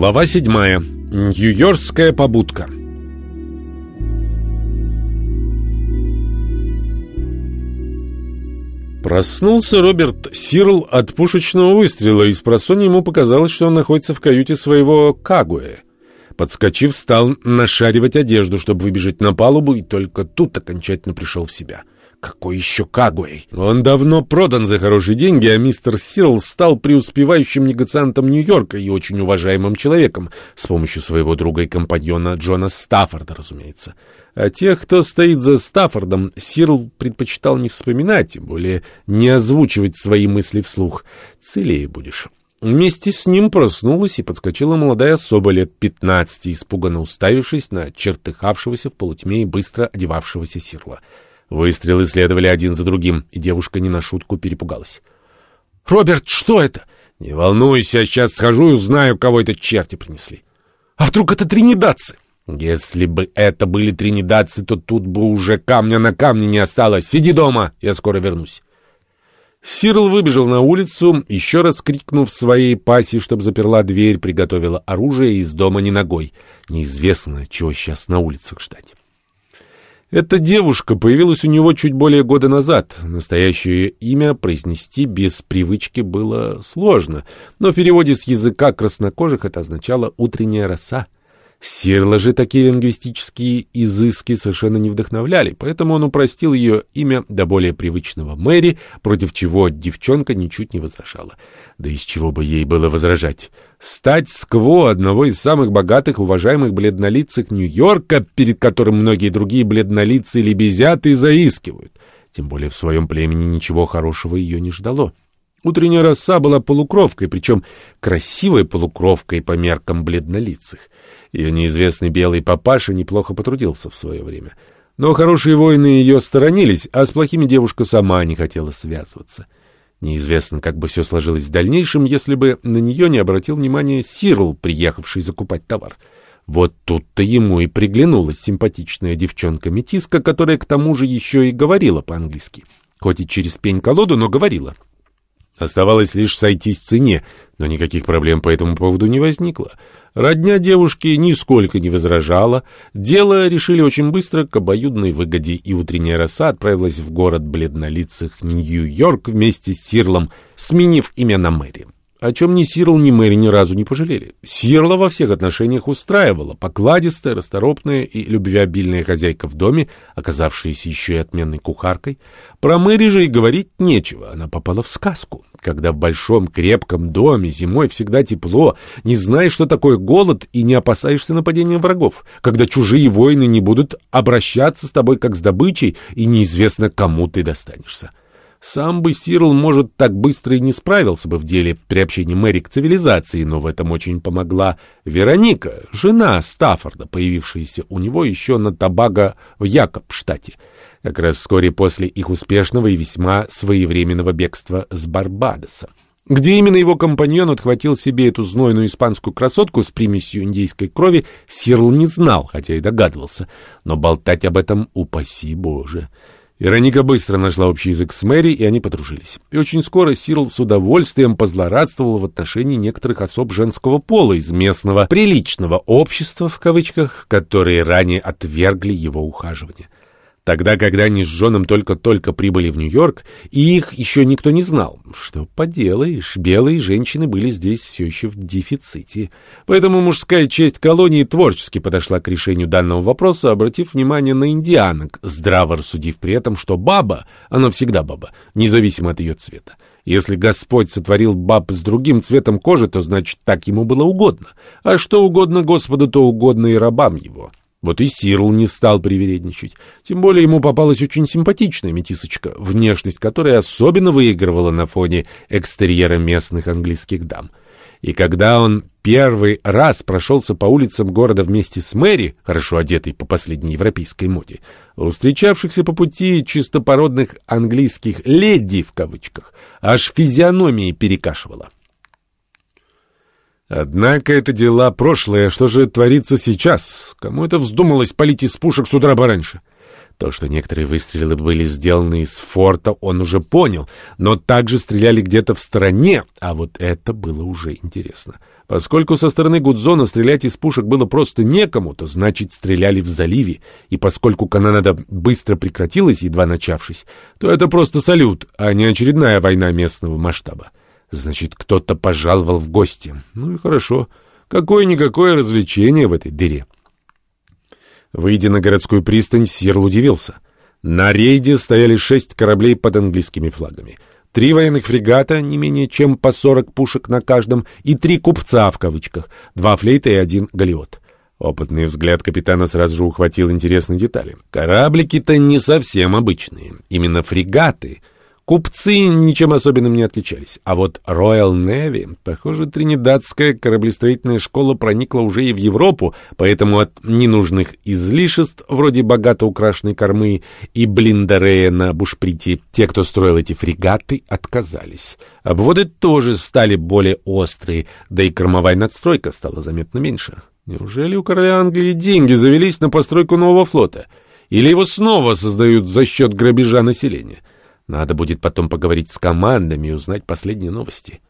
Глава 7. Нью-Йоркская побудка. Проснулся Роберт Сирл от пушечного выстрела, и с ему показалось, что он находится в каюте своего Кагуэ. Подскочив, стал нашаривать одежду, чтобы выбежать на палубу, и только тут окончательно пришел в себя — какой еще Кагуэй? Он давно продан за хорошие деньги, а мистер Сирл стал преуспевающим негациантом Нью-Йорка и очень уважаемым человеком, с помощью своего друга и компаньона Джона Стаффорда, разумеется. А тех, кто стоит за Стаффордом, Сирл предпочитал не вспоминать, тем более не озвучивать свои мысли вслух. Целее будешь. Вместе с ним проснулась и подскочила молодая особа лет пятнадцати, испуганно уставившись на чертыхавшегося в полутьме и быстро одевавшегося Сирла. Выстрелы следовали один за другим, и девушка не на шутку перепугалась. «Роберт, что это?» «Не волнуйся, сейчас схожу и узнаю, кого это черти принесли». «А вдруг это тринидадцы?» «Если бы это были тринидадцы, то тут бы уже камня на камне не осталось. Сиди дома, я скоро вернусь». Сирл выбежал на улицу, еще раз крикнув своей пасе, чтобы заперла дверь, приготовила оружие из дома не ногой. Неизвестно, чего сейчас на улицах ждать. Эта девушка появилась у него чуть более года назад. Настоящее имя произнести без привычки было сложно, но в переводе с языка краснокожих это означало «утренняя роса». Сирла же такие лингвистические изыски совершенно не вдохновляли, поэтому он упростил ее имя до более привычного Мэри, против чего девчонка ничуть не возражала. Да из чего бы ей было возражать? Стать скво одного из самых богатых, уважаемых бледнолицых Нью-Йорка, перед которым многие другие бледнолицы лебезят и заискивают. Тем более в своем племени ничего хорошего ее не ждало. Утренняя роса была полукровкой, причем красивой полукровкой по меркам бледнолицых. Ее неизвестный белый папаша неплохо потрудился в свое время. Но хорошие воины ее сторонились, а с плохими девушка сама не хотела связываться. Неизвестно, как бы все сложилось в дальнейшем, если бы на нее не обратил внимание Сирл, приехавший закупать товар. Вот тут-то ему и приглянулась симпатичная девчонка-метиска, которая к тому же еще и говорила по-английски. Хоть и через пень-колоду, но говорила — Оставалось лишь сойтись в цене, но никаких проблем по этому поводу не возникло. Родня девушки нисколько не возражала. Дело решили очень быстро к обоюдной выгоде, и утренняя роса отправилась в город бледнолицых Нью-Йорк вместе с Сирлом, сменив имя на Мэри о чем ни Сирл, ни Мэри ни разу не пожалели. Сирла во всех отношениях устраивала, покладистая, расторопная и любвеобильная хозяйка в доме, оказавшаяся еще и отменной кухаркой. Про Мэри же и говорить нечего, она попала в сказку. Когда в большом крепком доме зимой всегда тепло, не знаешь, что такое голод и не опасаешься нападения врагов, когда чужие воины не будут обращаться с тобой как с добычей и неизвестно, кому ты достанешься. Сам бы Сирл, может, так быстро и не справился бы в деле приобщения Мэри к цивилизации, но в этом очень помогла Вероника, жена Стаффорда, появившаяся у него еще на Табаго в Якобштате, как раз вскоре после их успешного и весьма своевременного бегства с Барбадоса. Где именно его компаньон отхватил себе эту знойную испанскую красотку с примесью индейской крови, Сирл не знал, хотя и догадывался, но болтать об этом упаси Боже. Вероника быстро нашла общий язык с Мэри, и они подружились. И очень скоро Сирл с удовольствием позлорадствовал в отношении некоторых особ женского пола из местного «приличного общества», в кавычках, которые ранее отвергли его ухаживание. Тогда, когда они с Джоном только-только прибыли в Нью-Йорк, и их еще никто не знал. Что поделаешь, белые женщины были здесь все еще в дефиците. Поэтому мужская часть колонии творчески подошла к решению данного вопроса, обратив внимание на индианок, здраво рассудив при этом, что баба, она всегда баба, независимо от ее цвета. Если Господь сотворил баб с другим цветом кожи, то значит так ему было угодно. А что угодно Господу, то угодно и рабам его. Вот и Сирл не стал привередничать. Тем более ему попалась очень симпатичная метисочка, внешность которой особенно выигрывала на фоне экстерьера местных английских дам. И когда он первый раз прошелся по улицам города вместе с Мэри, хорошо одетой по последней европейской моде, у встречавшихся по пути чистопородных английских «леди» в кавычках, аж физиономии перекашивала. Однако это дела прошлое. Что же творится сейчас? Кому это вздумалось палить из пушек с утра пораньше? То, что некоторые выстрелы были сделаны из форта, он уже понял, но также стреляли где-то в стороне, а вот это было уже интересно. Поскольку со стороны Гудзона стрелять из пушек было просто некому, то значит стреляли в заливе, и поскольку канонада быстро прекратилась, едва начавшись, то это просто салют, а не очередная война местного масштаба. Значит, кто-то пожаловал в гости. Ну и хорошо. Какое-никакое развлечение в этой дыре. Выйдя на городскую пристань, Сирл удивился. На рейде стояли шесть кораблей под английскими флагами. Три военных фрегата, не менее чем по сорок пушек на каждом, и три «купца» в кавычках, два флейта и один галиот. Опытный взгляд капитана сразу же ухватил интересные детали. Кораблики-то не совсем обычные. Именно фрегаты — Купцы ничем особенным не отличались, а вот Royal Navy, похоже, тринидадская кораблестроительная школа проникла уже и в Европу, поэтому от ненужных излишеств, вроде богато украшенной кормы и блиндерея на бушприте, те, кто строил эти фрегаты, отказались. Обводы тоже стали более острые, да и кормовая надстройка стала заметно меньше. Неужели у короля Англии деньги завелись на постройку нового флота? Или его снова создают за счет грабежа населения? Надо будет потом поговорить с командами и узнать последние новости.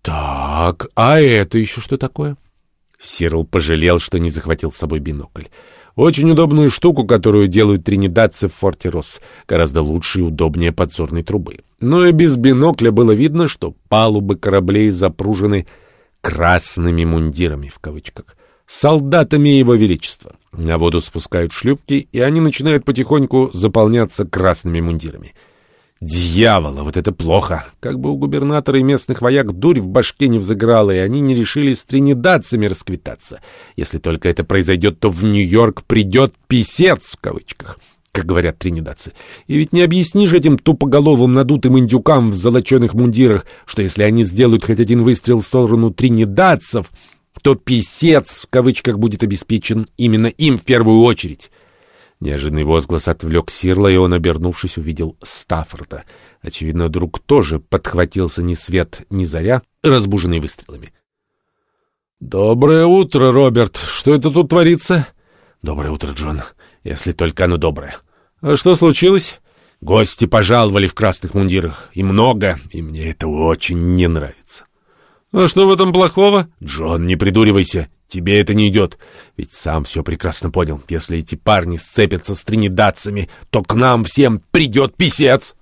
Так, а это еще что такое? Сирл пожалел, что не захватил с собой бинокль. Очень удобную штуку, которую делают тринидадцы в форте Росс. Гораздо лучше и удобнее подзорной трубы. Но и без бинокля было видно, что палубы кораблей запружены «красными мундирами» в кавычках. Солдатами его величества. На воду спускают шлюпки, и они начинают потихоньку заполняться красными мундирами. Дьявола, вот это плохо. Как бы у губернатора и местных вояк дурь в башке не взыграла, и они не решили с тринидадцами расквитаться. Если только это произойдет, то в Нью-Йорк придет писец, в кавычках, как говорят тринидадцы. И ведь не объяснишь этим тупоголовым надутым индюкам в золоченых мундирах, что если они сделают хоть один выстрел в сторону тринидадцев, то писец, в кавычках, будет обеспечен именно им в первую очередь. Неожиданный возглас отвлек Сирла, и он, обернувшись, увидел Стаффорда. Очевидно, друг тоже подхватился ни свет, ни заря, разбуженный выстрелами. «Доброе утро, Роберт! Что это тут творится?» «Доброе утро, Джон, если только оно доброе». «А что случилось?» «Гости пожаловали в красных мундирах. И много, и мне это очень не нравится». «А что в этом плохого?» «Джон, не придуривайся. Тебе это не идет. Ведь сам все прекрасно понял. Если эти парни сцепятся с тринидадцами, то к нам всем придет писец.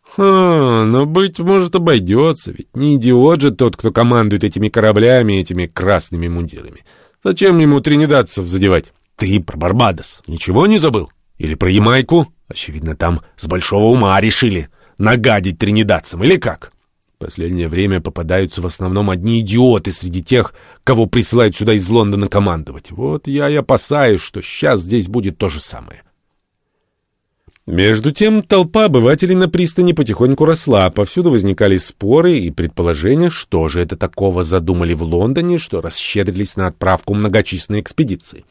Ха, но, быть может, обойдется. Ведь не идиот же тот, кто командует этими кораблями, этими красными мундирами. Зачем ему тринидадцев задевать? Ты про Барбадос ничего не забыл? Или про Ямайку? Очевидно, там с большого ума решили нагадить тринидадцам, или как? Последнее время попадаются в основном одни идиоты среди тех, кого присылают сюда из Лондона командовать. Вот я и опасаюсь, что сейчас здесь будет то же самое. Между тем, толпа обывателей на пристани потихоньку росла, повсюду возникали споры и предположения, что же это такого задумали в Лондоне, что расщедрились на отправку многочисленной экспедиции.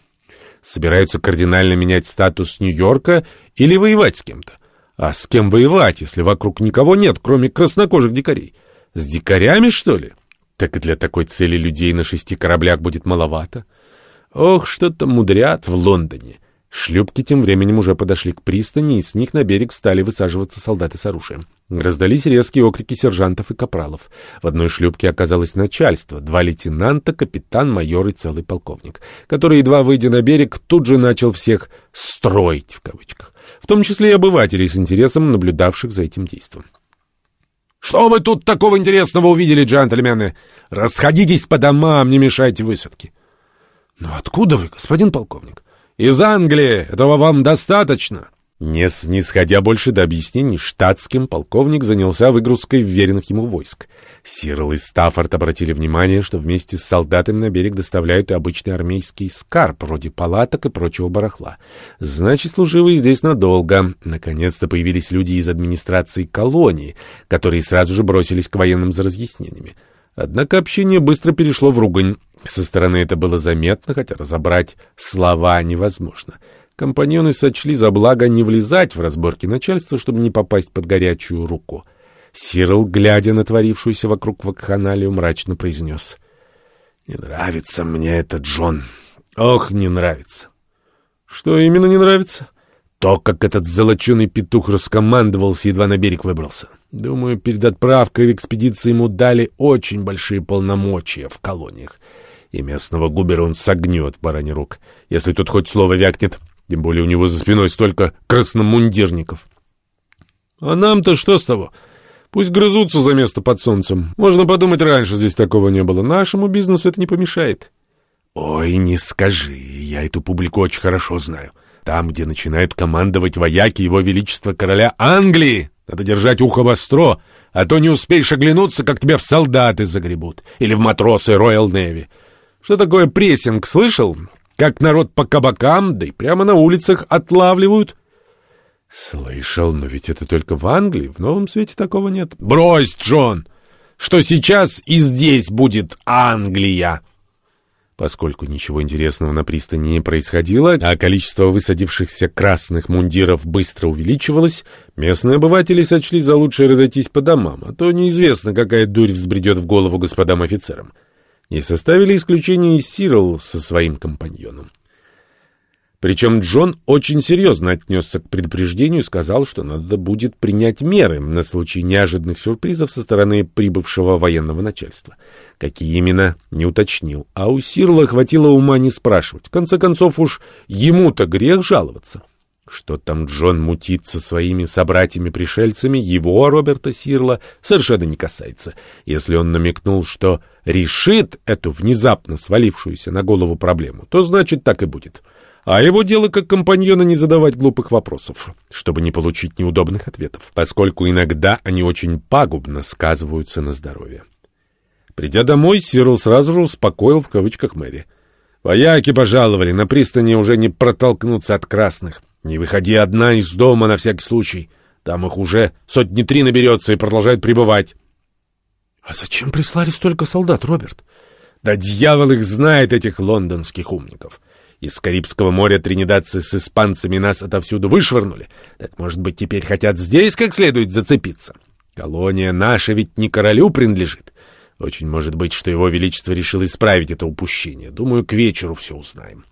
Собираются кардинально менять статус Нью-Йорка или воевать с кем-то. А с кем воевать, если вокруг никого нет, кроме краснокожих дикарей? С дикарями, что ли? Так и для такой цели людей на шести кораблях будет маловато. Ох, что-то мудрят в Лондоне. Шлюпки тем временем уже подошли к пристани, и с них на берег стали высаживаться солдаты с оружием. Раздались резкие окрики сержантов и капралов. В одной шлюпке оказалось начальство, два лейтенанта, капитан, майор и целый полковник, который, едва выйдя на берег, тут же начал всех «строить» в кавычках, в том числе и обывателей с интересом, наблюдавших за этим действом. «Что вы тут такого интересного увидели, джентльмены? Расходитесь по домам, не мешайте высадке». «Но откуда вы, господин полковник?» Из Англии! Этого вам достаточно!» Не снисходя больше до объяснений, штатским полковник занялся выгрузкой вверенных ему войск. Сирл и Стаффорд обратили внимание, что вместе с солдатами на берег доставляют и обычный армейский скарб, вроде палаток и прочего барахла. Значит, служивые здесь надолго. Наконец-то появились люди из администрации колонии, которые сразу же бросились к военным за разъяснениями. Однако общение быстро перешло в ругань. Со стороны это было заметно, хотя разобрать слова невозможно. Компаньоны сочли за благо не влезать в разборки начальства, чтобы не попасть под горячую руку. Сирл, глядя на творившуюся вокруг вакханалию, мрачно произнес. «Не нравится мне это, Джон. Ох, не нравится». «Что именно не нравится?» То, как этот золоченый петух раскомандовался, едва на берег выбрался. Думаю, перед отправкой в экспедицию ему дали очень большие полномочия в колониях. И местного губера он согнет в баране рук, если тут хоть слово вякнет. Тем более у него за спиной столько красномундирников. А нам-то что с того? Пусть грызутся за место под солнцем. Можно подумать, раньше здесь такого не было. Нашему бизнесу это не помешает. Ой, не скажи, я эту публику очень хорошо знаю. Там, где начинают командовать вояки его величества короля Англии, надо держать ухо востро, а то не успеешь оглянуться, как тебя в солдаты загребут или в матросы Роyal Navy. Что такое прессинг, слышал? Как народ по кабакам, да и прямо на улицах отлавливают. Слышал, но ведь это только в Англии, в Новом Свете такого нет. Брось, Джон, что сейчас и здесь будет Англия. Поскольку ничего интересного на пристани не происходило, а количество высадившихся красных мундиров быстро увеличивалось, местные обыватели сочли за лучшее разойтись по домам, а то неизвестно, какая дурь взбредет в голову господам офицерам. Не составили исключения и Сирл со своим компаньоном. Причем Джон очень серьезно отнесся к предупреждению и сказал, что надо будет принять меры на случай неожиданных сюрпризов со стороны прибывшего военного начальства. Какие именно, не уточнил, а у Сирла хватило ума не спрашивать. В конце концов уж ему-то грех жаловаться. Что там Джон мутит со своими собратьями-пришельцами, его, Роберта Сирла, совершенно не касается. Если он намекнул, что решит эту внезапно свалившуюся на голову проблему, то значит так и будет. А его дело как компаньона не задавать глупых вопросов, чтобы не получить неудобных ответов, поскольку иногда они очень пагубно сказываются на здоровье. Придя домой, Сирл сразу же успокоил в кавычках Мэри. «Вояки пожаловали, на пристани уже не протолкнуться от красных. Не выходи одна из дома на всякий случай. Там их уже сотни три наберется и продолжает пребывать». «А зачем прислали столько солдат, Роберт?» «Да дьявол их знает, этих лондонских умников». Из Карибского моря тринидадцы с испанцами нас отовсюду вышвырнули. Так, может быть, теперь хотят здесь как следует зацепиться? Колония наша ведь не королю принадлежит. Очень может быть, что его величество решил исправить это упущение. Думаю, к вечеру все узнаем.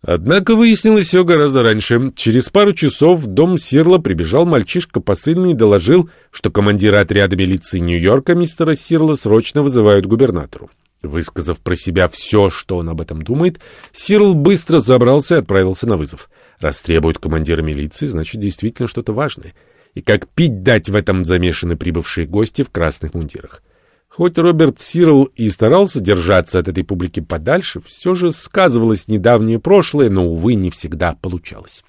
Однако выяснилось все гораздо раньше. Через пару часов в дом Сирла прибежал мальчишка посыльный и доложил, что командира отряда милиции Нью-Йорка мистера Сирла срочно вызывают губернатору. Высказав про себя все, что он об этом думает, Сирл быстро забрался и отправился на вызов. Раз требует командира милиции, значит, действительно что-то важное. И как пить дать в этом замешаны прибывшие гости в красных мундирах. Хоть Роберт Сирл и старался держаться от этой публики подальше, все же сказывалось недавнее прошлое, но, увы, не всегда получалось.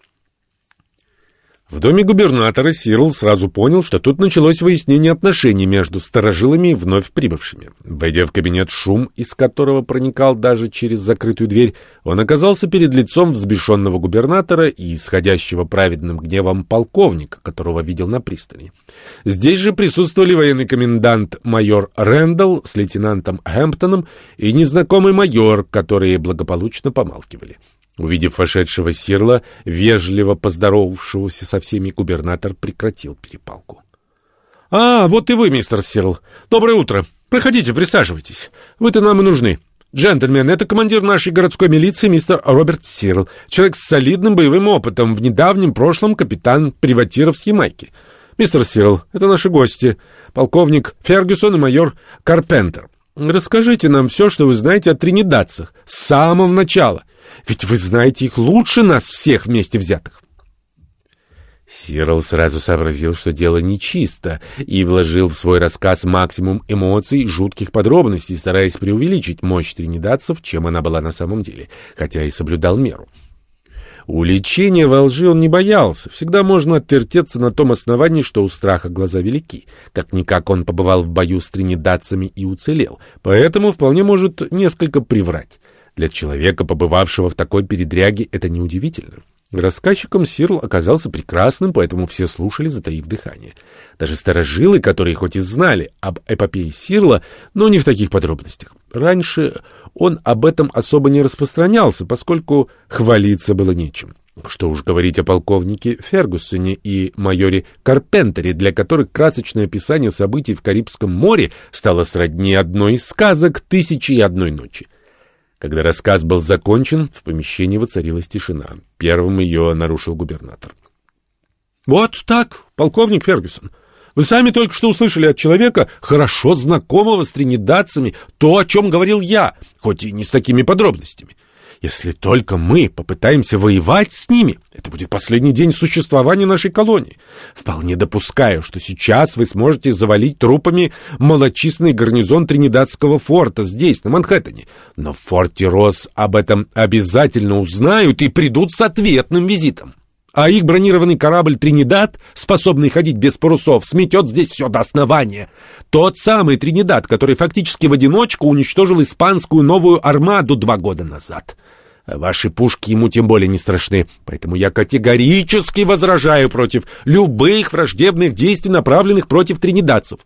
В доме губернатора Сирл сразу понял, что тут началось выяснение отношений между старожилами и вновь прибывшими. Войдя в кабинет, шум, из которого проникал даже через закрытую дверь, он оказался перед лицом взбешенного губернатора и исходящего праведным гневом полковника, которого видел на пристани. Здесь же присутствовали военный комендант майор Рэндалл с лейтенантом Хэмптоном и незнакомый майор, которые благополучно помалкивали. Увидев вошедшего Сирла, вежливо поздоровавшегося со всеми, губернатор прекратил перепалку. — А, вот и вы, мистер Сирл. Доброе утро. Проходите, присаживайтесь. Вы-то нам и нужны. Джентльмен, это командир нашей городской милиции, мистер Роберт Сирл. Человек с солидным боевым опытом, в недавнем прошлом капитан приватиров с Ямайки. Мистер Сирл, это наши гости. Полковник Фергюсон и майор Карпентер. Расскажите нам все, что вы знаете о тринидадцах, с самого начала. Ведь вы знаете их лучше нас всех вместе взятых. Сирл сразу сообразил, что дело нечисто, и вложил в свой рассказ максимум эмоций и жутких подробностей, стараясь преувеличить мощь тринидадцев, чем она была на самом деле, хотя и соблюдал меру. Уличения во лжи он не боялся. Всегда можно отвертеться на том основании, что у страха глаза велики. Как-никак он побывал в бою с тринидадцами и уцелел, поэтому вполне может несколько приврать. Для человека, побывавшего в такой передряге, это неудивительно. Рассказчиком Сирл оказался прекрасным, поэтому все слушали, затаив дыхание. Даже старожилы, которые хоть и знали об эпопее Сирла, но не в таких подробностях. Раньше он об этом особо не распространялся, поскольку хвалиться было нечем. Что уж говорить о полковнике Фергусоне и майоре Карпентере, для которых красочное описание событий в Карибском море стало сродни одной из сказок «Тысячи и одной ночи». Когда рассказ был закончен, в помещении воцарилась тишина. Первым ее нарушил губернатор. «Вот так, полковник Фергюсон. Вы сами только что услышали от человека, хорошо знакомого с тринидадцами, то, о чем говорил я, хоть и не с такими подробностями. Если только мы попытаемся воевать с ними, это будет последний день существования нашей колонии. Вполне допускаю, что сейчас вы сможете завалить трупами малочисленный гарнизон Тринидадского форта здесь, на Манхэттене. Но в форте Росс об этом обязательно узнают и придут с ответным визитом. А их бронированный корабль «Тринидад», способный ходить без парусов, сметет здесь все до основания. Тот самый «Тринидад», который фактически в одиночку уничтожил испанскую новую армаду два года назад. Ваши пушки ему тем более не страшны, поэтому я категорически возражаю против любых враждебных действий, направленных против тринидадцев.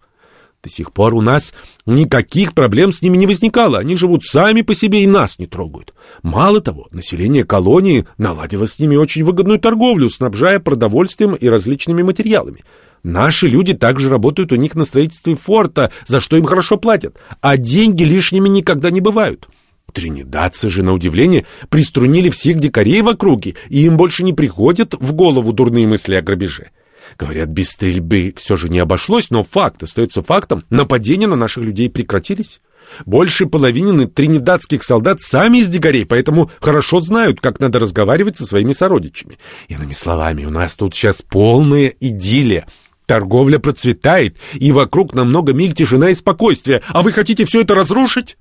До сих пор у нас никаких проблем с ними не возникало. Они живут сами по себе и нас не трогают. Мало того, население колонии наладило с ними очень выгодную торговлю, снабжая продовольствием и различными материалами. Наши люди также работают у них на строительстве форта, за что им хорошо платят, а деньги лишними никогда не бывают. Тринидадцы же, на удивление, приструнили всех дикарей в округе, и им больше не приходят в голову дурные мысли о грабеже. Говорят, без стрельбы все же не обошлось, но факт остается фактом. Нападения на наших людей прекратились. Больше половины тринидадских солдат сами из дикарей, поэтому хорошо знают, как надо разговаривать со своими сородичами. Иными словами, у нас тут сейчас полная идиллия. Торговля процветает, и вокруг на много миль тишина и спокойствие. А вы хотите все это разрушить?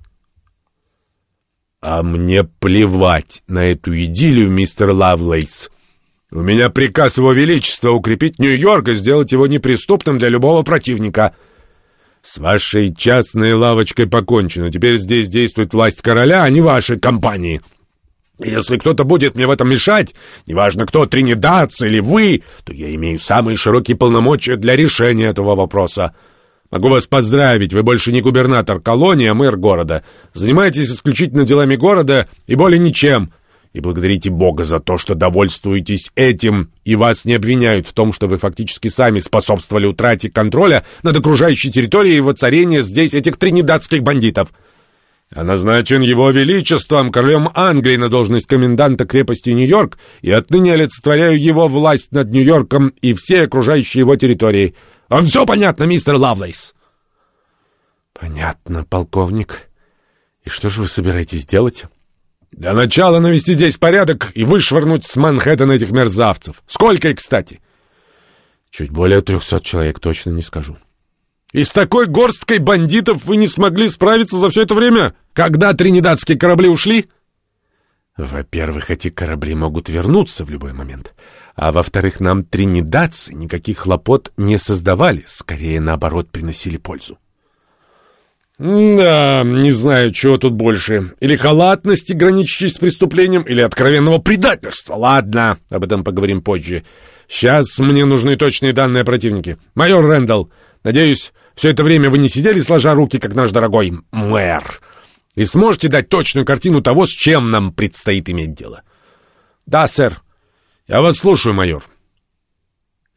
А мне плевать на эту идиллию, мистер Лавлейс. У меня приказ его величества укрепить Нью-Йорк и сделать его неприступным для любого противника. С вашей частной лавочкой покончено. Теперь здесь действует власть короля, а не вашей компании. Если кто-то будет мне в этом мешать, неважно кто, Тринидадс или вы, то я имею самые широкие полномочия для решения этого вопроса. Могу вас поздравить, вы больше не губернатор колонии, а мэр города. Занимаетесь исключительно делами города и более ничем и благодарите Бога за то, что довольствуетесь этим, и вас не обвиняют в том, что вы фактически сами способствовали утрате контроля над окружающей территорией и воцарения здесь этих тринидадских бандитов. Я назначен его величеством, королем Англии, на должность коменданта крепости Нью-Йорк, и отныне олицетворяю его власть над Нью-Йорком и всей окружающей его территорией. Вам все понятно, мистер Лавлейс?» «Понятно, полковник. И что же вы собираетесь делать?» Для начала навести здесь порядок и вышвырнуть с Манхэттена этих мерзавцев. Сколько их, кстати? Чуть более трехсот человек, точно не скажу. И с такой горсткой бандитов вы не смогли справиться за все это время? Когда тринидадские корабли ушли? Во-первых, эти корабли могут вернуться в любой момент. А во-вторых, нам тринидадцы никаких хлопот не создавали, скорее наоборот приносили пользу. «Да, не знаю, чего тут больше. Или халатности, граничащей с преступлением, или откровенного предательства. Ладно, об этом поговорим позже. Сейчас мне нужны точные данные о противнике. Майор Рэндалл, надеюсь, все это время вы не сидели сложа руки, как наш дорогой мэр, и сможете дать точную картину того, с чем нам предстоит иметь дело?» «Да, сэр. Я вас слушаю, майор».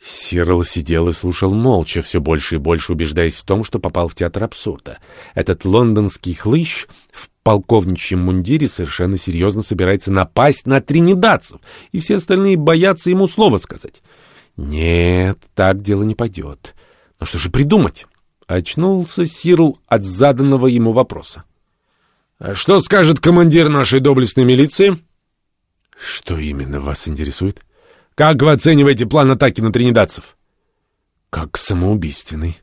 Сирл сидел и слушал молча, все больше и больше убеждаясь в том, что попал в театр абсурда. Этот лондонский хлыщ в полковничьем мундире совершенно серьезно собирается напасть на тринидадцев, и все остальные боятся ему слова сказать. Нет, так дело не пойдет. Но что же придумать? Очнулся Сирл от заданного ему вопроса. «А что скажет командир нашей доблестной милиции?» «Что именно вас интересует?» Как вы оцениваете план атаки на тринидадцев? Как самоубийственный.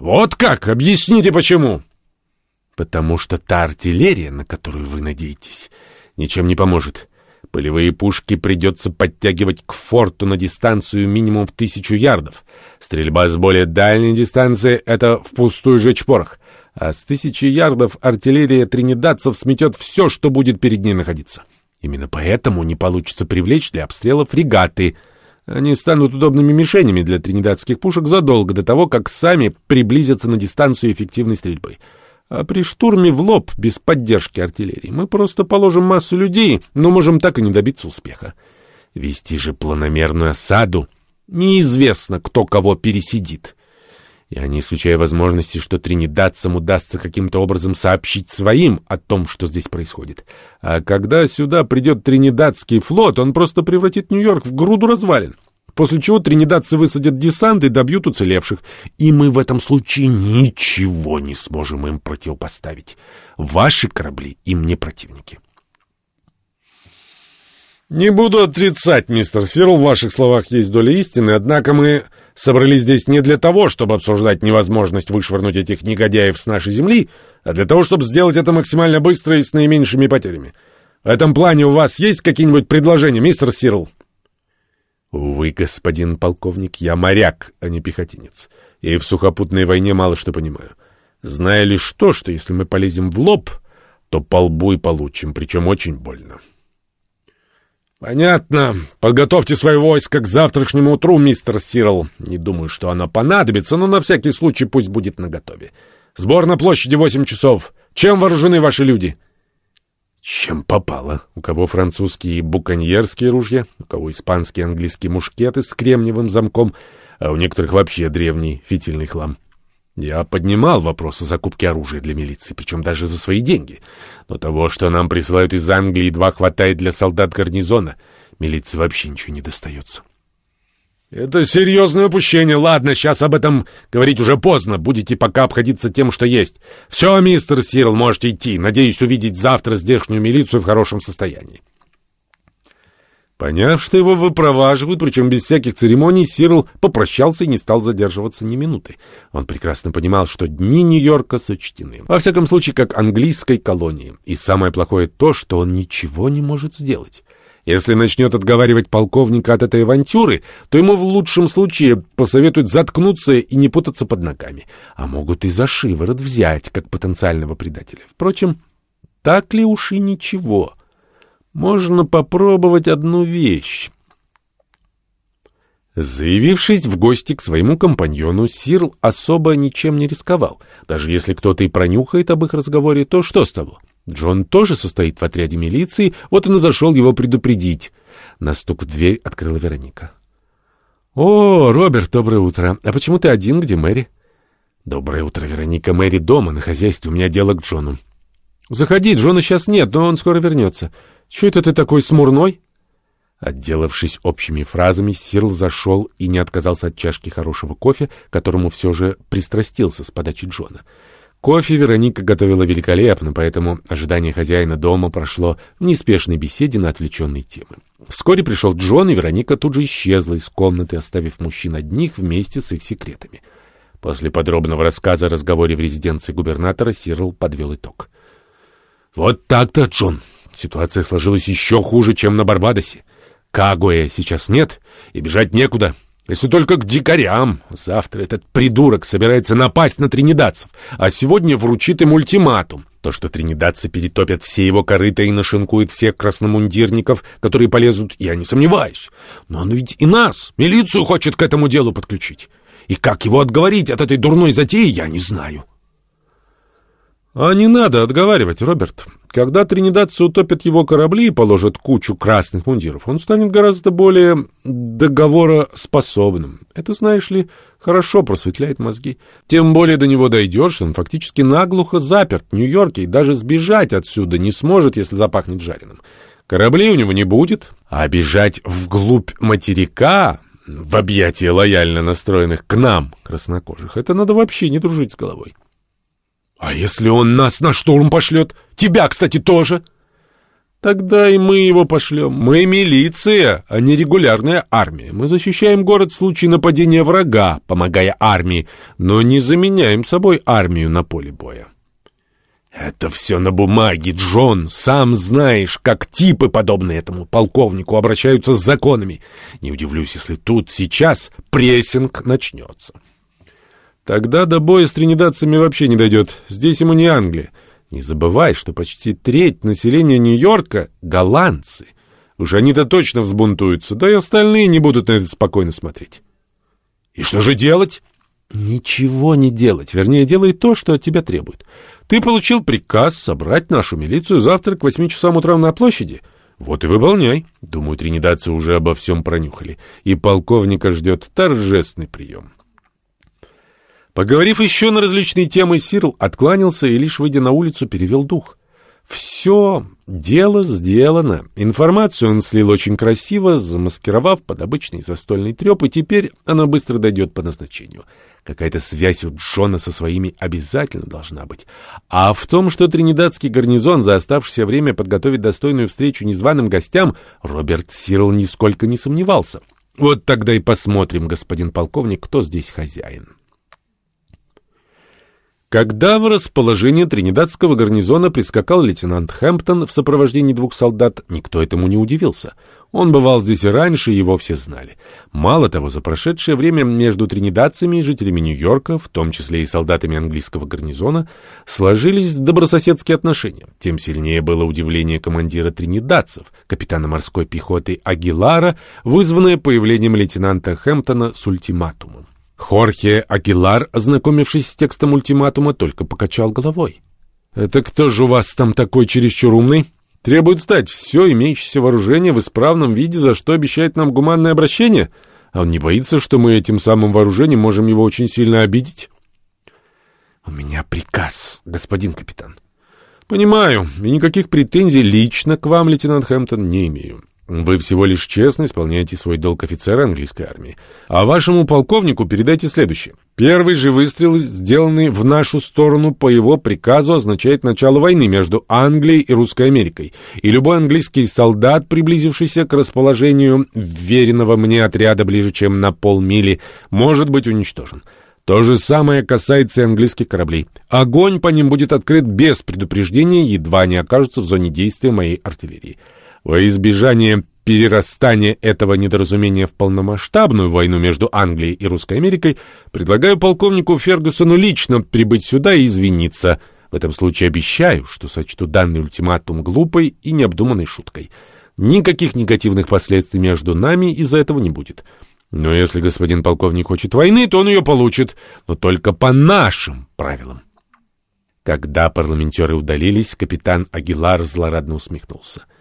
Вот как? Объясните, почему. Потому что та артиллерия, на которую вы надеетесь, ничем не поможет. Полевые пушки придется подтягивать к форту на дистанцию минимум в тысячу ярдов. Стрельба с более дальней дистанции — это впустую жечь порох. А с тысячи ярдов артиллерия тринидадцев сметет все, что будет перед ней находиться. — Именно поэтому не получится привлечь для обстрела фрегаты. Они станут удобными мишенями для тринидадских пушек задолго до того, как сами приблизятся на дистанцию эффективной стрельбы. А при штурме в лоб, без поддержки артиллерии, мы просто положим массу людей, но можем так и не добиться успеха. Вести же планомерную осаду неизвестно, кто кого пересидит. Я не исключаю возможности, что тринидадцам удастся каким-то образом сообщить своим о том, что здесь происходит. А когда сюда придет тринидадский флот, он просто превратит Нью-Йорк в груду развалин. После чего тринидадцы высадят десант и добьют уцелевших. И мы в этом случае ничего не сможем им противопоставить. Ваши корабли им не противники. Не буду отрицать, мистер Сирл, в ваших словах есть доля истины, однако мы собрались здесь не для того, чтобы обсуждать невозможность вышвырнуть этих негодяев с нашей земли, а для того, чтобы сделать это максимально быстро и с наименьшими потерями. В этом плане у вас есть какие-нибудь предложения, мистер Сирл? Увы, господин полковник, я моряк, а не пехотинец. И в сухопутной войне мало что понимаю. Знаю лишь то, что если мы полезем в лоб, то по лбу и получим, причем очень больно. «Понятно. Подготовьте свои войска к завтрашнему утру, мистер Сирл. Не думаю, что она понадобится, но на всякий случай пусть будет наготове. Сбор на площади восемь часов. Чем вооружены ваши люди?» Чем попало. У кого французские буконьерские ружья, у кого испанские и английские мушкеты с кремниевым замком, а у некоторых вообще древний фитильный хлам. Я поднимал вопрос о закупке оружия для милиции, причем даже за свои деньги. Но того, что нам присылают из Англии, едва хватает для солдат гарнизона. Милиции вообще ничего не достается. «Это серьезное упущение. Ладно, сейчас об этом говорить уже поздно. Будете пока обходиться тем, что есть. Все, мистер Сирл, можете идти. Надеюсь увидеть завтра здешнюю милицию в хорошем состоянии». Поняв, что его выпроваживают, причем без всяких церемоний, Сирл попрощался и не стал задерживаться ни минуты. Он прекрасно понимал, что дни Нью-Йорка сочтены. Во всяком случае, как английской колонии. И самое плохое то, что он ничего не может сделать. Если начнет отговаривать полковника от этой авантюры, то ему в лучшем случае посоветуют заткнуться и не путаться под ногами. А могут и за шиворот взять, как потенциального предателя. Впрочем, так ли уж и ничего можно попробовать одну вещь. Заявившись в гости к своему компаньону, Сирл особо ничем не рисковал. Даже если кто-то и пронюхает об их разговоре, то что с того? Джон тоже состоит в отряде милиции, вот он и зашел его предупредить. На стук в дверь открыла Вероника. «О, Роберт, доброе утро. А почему ты один, где Мэри?» «Доброе утро, Вероника. Мэри дома, на хозяйстве. У меня дело к Джону». «Заходи, Джона сейчас нет, но он скоро вернется. Чего это ты такой смурной?» Отделавшись общими фразами, Сирл зашел и не отказался от чашки хорошего кофе, которому все же пристрастился с подачи Джона. Кофе Вероника готовила великолепно, поэтому ожидание хозяина дома прошло в неспешной беседе на отвлеченные темы. Вскоре пришел Джон, и Вероника тут же исчезла из комнаты, оставив мужчин одних вместе с их секретами. После подробного рассказа о разговоре в резиденции губернатора Сирл подвел итог. «Вот так-то, Джон. Ситуация сложилась еще хуже, чем на Барбадосе. Кагуэ сейчас нет, и бежать некуда. Если только к дикарям. Завтра этот придурок собирается напасть на тринидадцев, а сегодня вручит им ультиматум. То, что тринидадцы перетопят все его корыта и нашинкуют всех красномундирников, которые полезут, я не сомневаюсь. Но он ведь и нас, милицию хочет к этому делу подключить. И как его отговорить от этой дурной затеи, я не знаю. А не надо отговаривать, Роберт. Когда тринидадцы утопят его корабли и положат кучу красных мундиров, он станет гораздо более договороспособным. Это, знаешь ли, хорошо просветляет мозги. Тем более до него дойдешь, он фактически наглухо заперт в Нью-Йорке и даже сбежать отсюда не сможет, если запахнет жареным. Кораблей у него не будет, а бежать вглубь материка в объятия лояльно настроенных к нам, краснокожих, это надо вообще не дружить с головой. А если он нас на штурм пошлет? Тебя, кстати, тоже. Тогда и мы его пошлем. Мы милиция, а не регулярная армия. Мы защищаем город в случае нападения врага, помогая армии, но не заменяем собой армию на поле боя. Это все на бумаге, Джон. Сам знаешь, как типы, подобные этому полковнику, обращаются с законами. Не удивлюсь, если тут сейчас прессинг начнется. Тогда до боя с тринидадцами вообще не дойдет. Здесь ему не Англия. Не забывай, что почти треть населения Нью-Йорка — голландцы. Уж они-то точно взбунтуются, да и остальные не будут на это спокойно смотреть. И что же делать? Ничего не делать. Вернее, делай то, что от тебя требуют. Ты получил приказ собрать нашу милицию завтра к восьми часам утра на площади. Вот и выполняй. Думаю, тринидадцы уже обо всем пронюхали. И полковника ждет торжественный прием. Поговорив еще на различные темы, Сирл откланялся и, лишь выйдя на улицу, перевел дух. Все, дело сделано. Информацию он слил очень красиво, замаскировав под обычный застольный треп, и теперь она быстро дойдет по назначению. Какая-то связь у Джона со своими обязательно должна быть. А в том, что тринидадский гарнизон за оставшееся время подготовит достойную встречу незваным гостям, Роберт Сирл нисколько не сомневался. Вот тогда и посмотрим, господин полковник, кто здесь хозяин. Когда в расположение тринидадского гарнизона прискакал лейтенант Хэмптон в сопровождении двух солдат, никто этому не удивился. Он бывал здесь и раньше, его все знали. Мало того, за прошедшее время между тринидадцами и жителями Нью-Йорка, в том числе и солдатами английского гарнизона, сложились добрососедские отношения. Тем сильнее было удивление командира тринидадцев, капитана морской пехоты Агилара, вызванное появлением лейтенанта Хэмптона с ультиматумом. Хорхе Агилар, ознакомившись с текстом ультиматума, только покачал головой. «Это кто же у вас там такой чересчур умный? Требует сдать все имеющееся вооружение в исправном виде, за что обещает нам гуманное обращение? А он не боится, что мы этим самым вооружением можем его очень сильно обидеть?» «У меня приказ, господин капитан». «Понимаю, и никаких претензий лично к вам, лейтенант Хэмптон, не имею. Вы всего лишь честно исполняете свой долг офицера английской армии. А вашему полковнику передайте следующее. Первый же выстрел, сделанный в нашу сторону по его приказу, означает начало войны между Англией и Русской Америкой, и любой английский солдат, приблизившийся к расположению веренного мне отряда ближе, чем на полмили, может быть уничтожен. То же самое касается и английских кораблей. Огонь по ним будет открыт без предупреждения, едва они окажутся в зоне действия моей артиллерии. Во избежание перерастания этого недоразумения в полномасштабную войну между Англией и Русской Америкой, предлагаю полковнику Фергюсону лично прибыть сюда и извиниться. В этом случае обещаю, что сочту данный ультиматум глупой и необдуманной шуткой. Никаких негативных последствий между нами из-за этого не будет. Но если господин полковник хочет войны, то он ее получит, но только по нашим правилам. Когда парламентеры удалились, капитан Агилар злорадно усмехнулся. —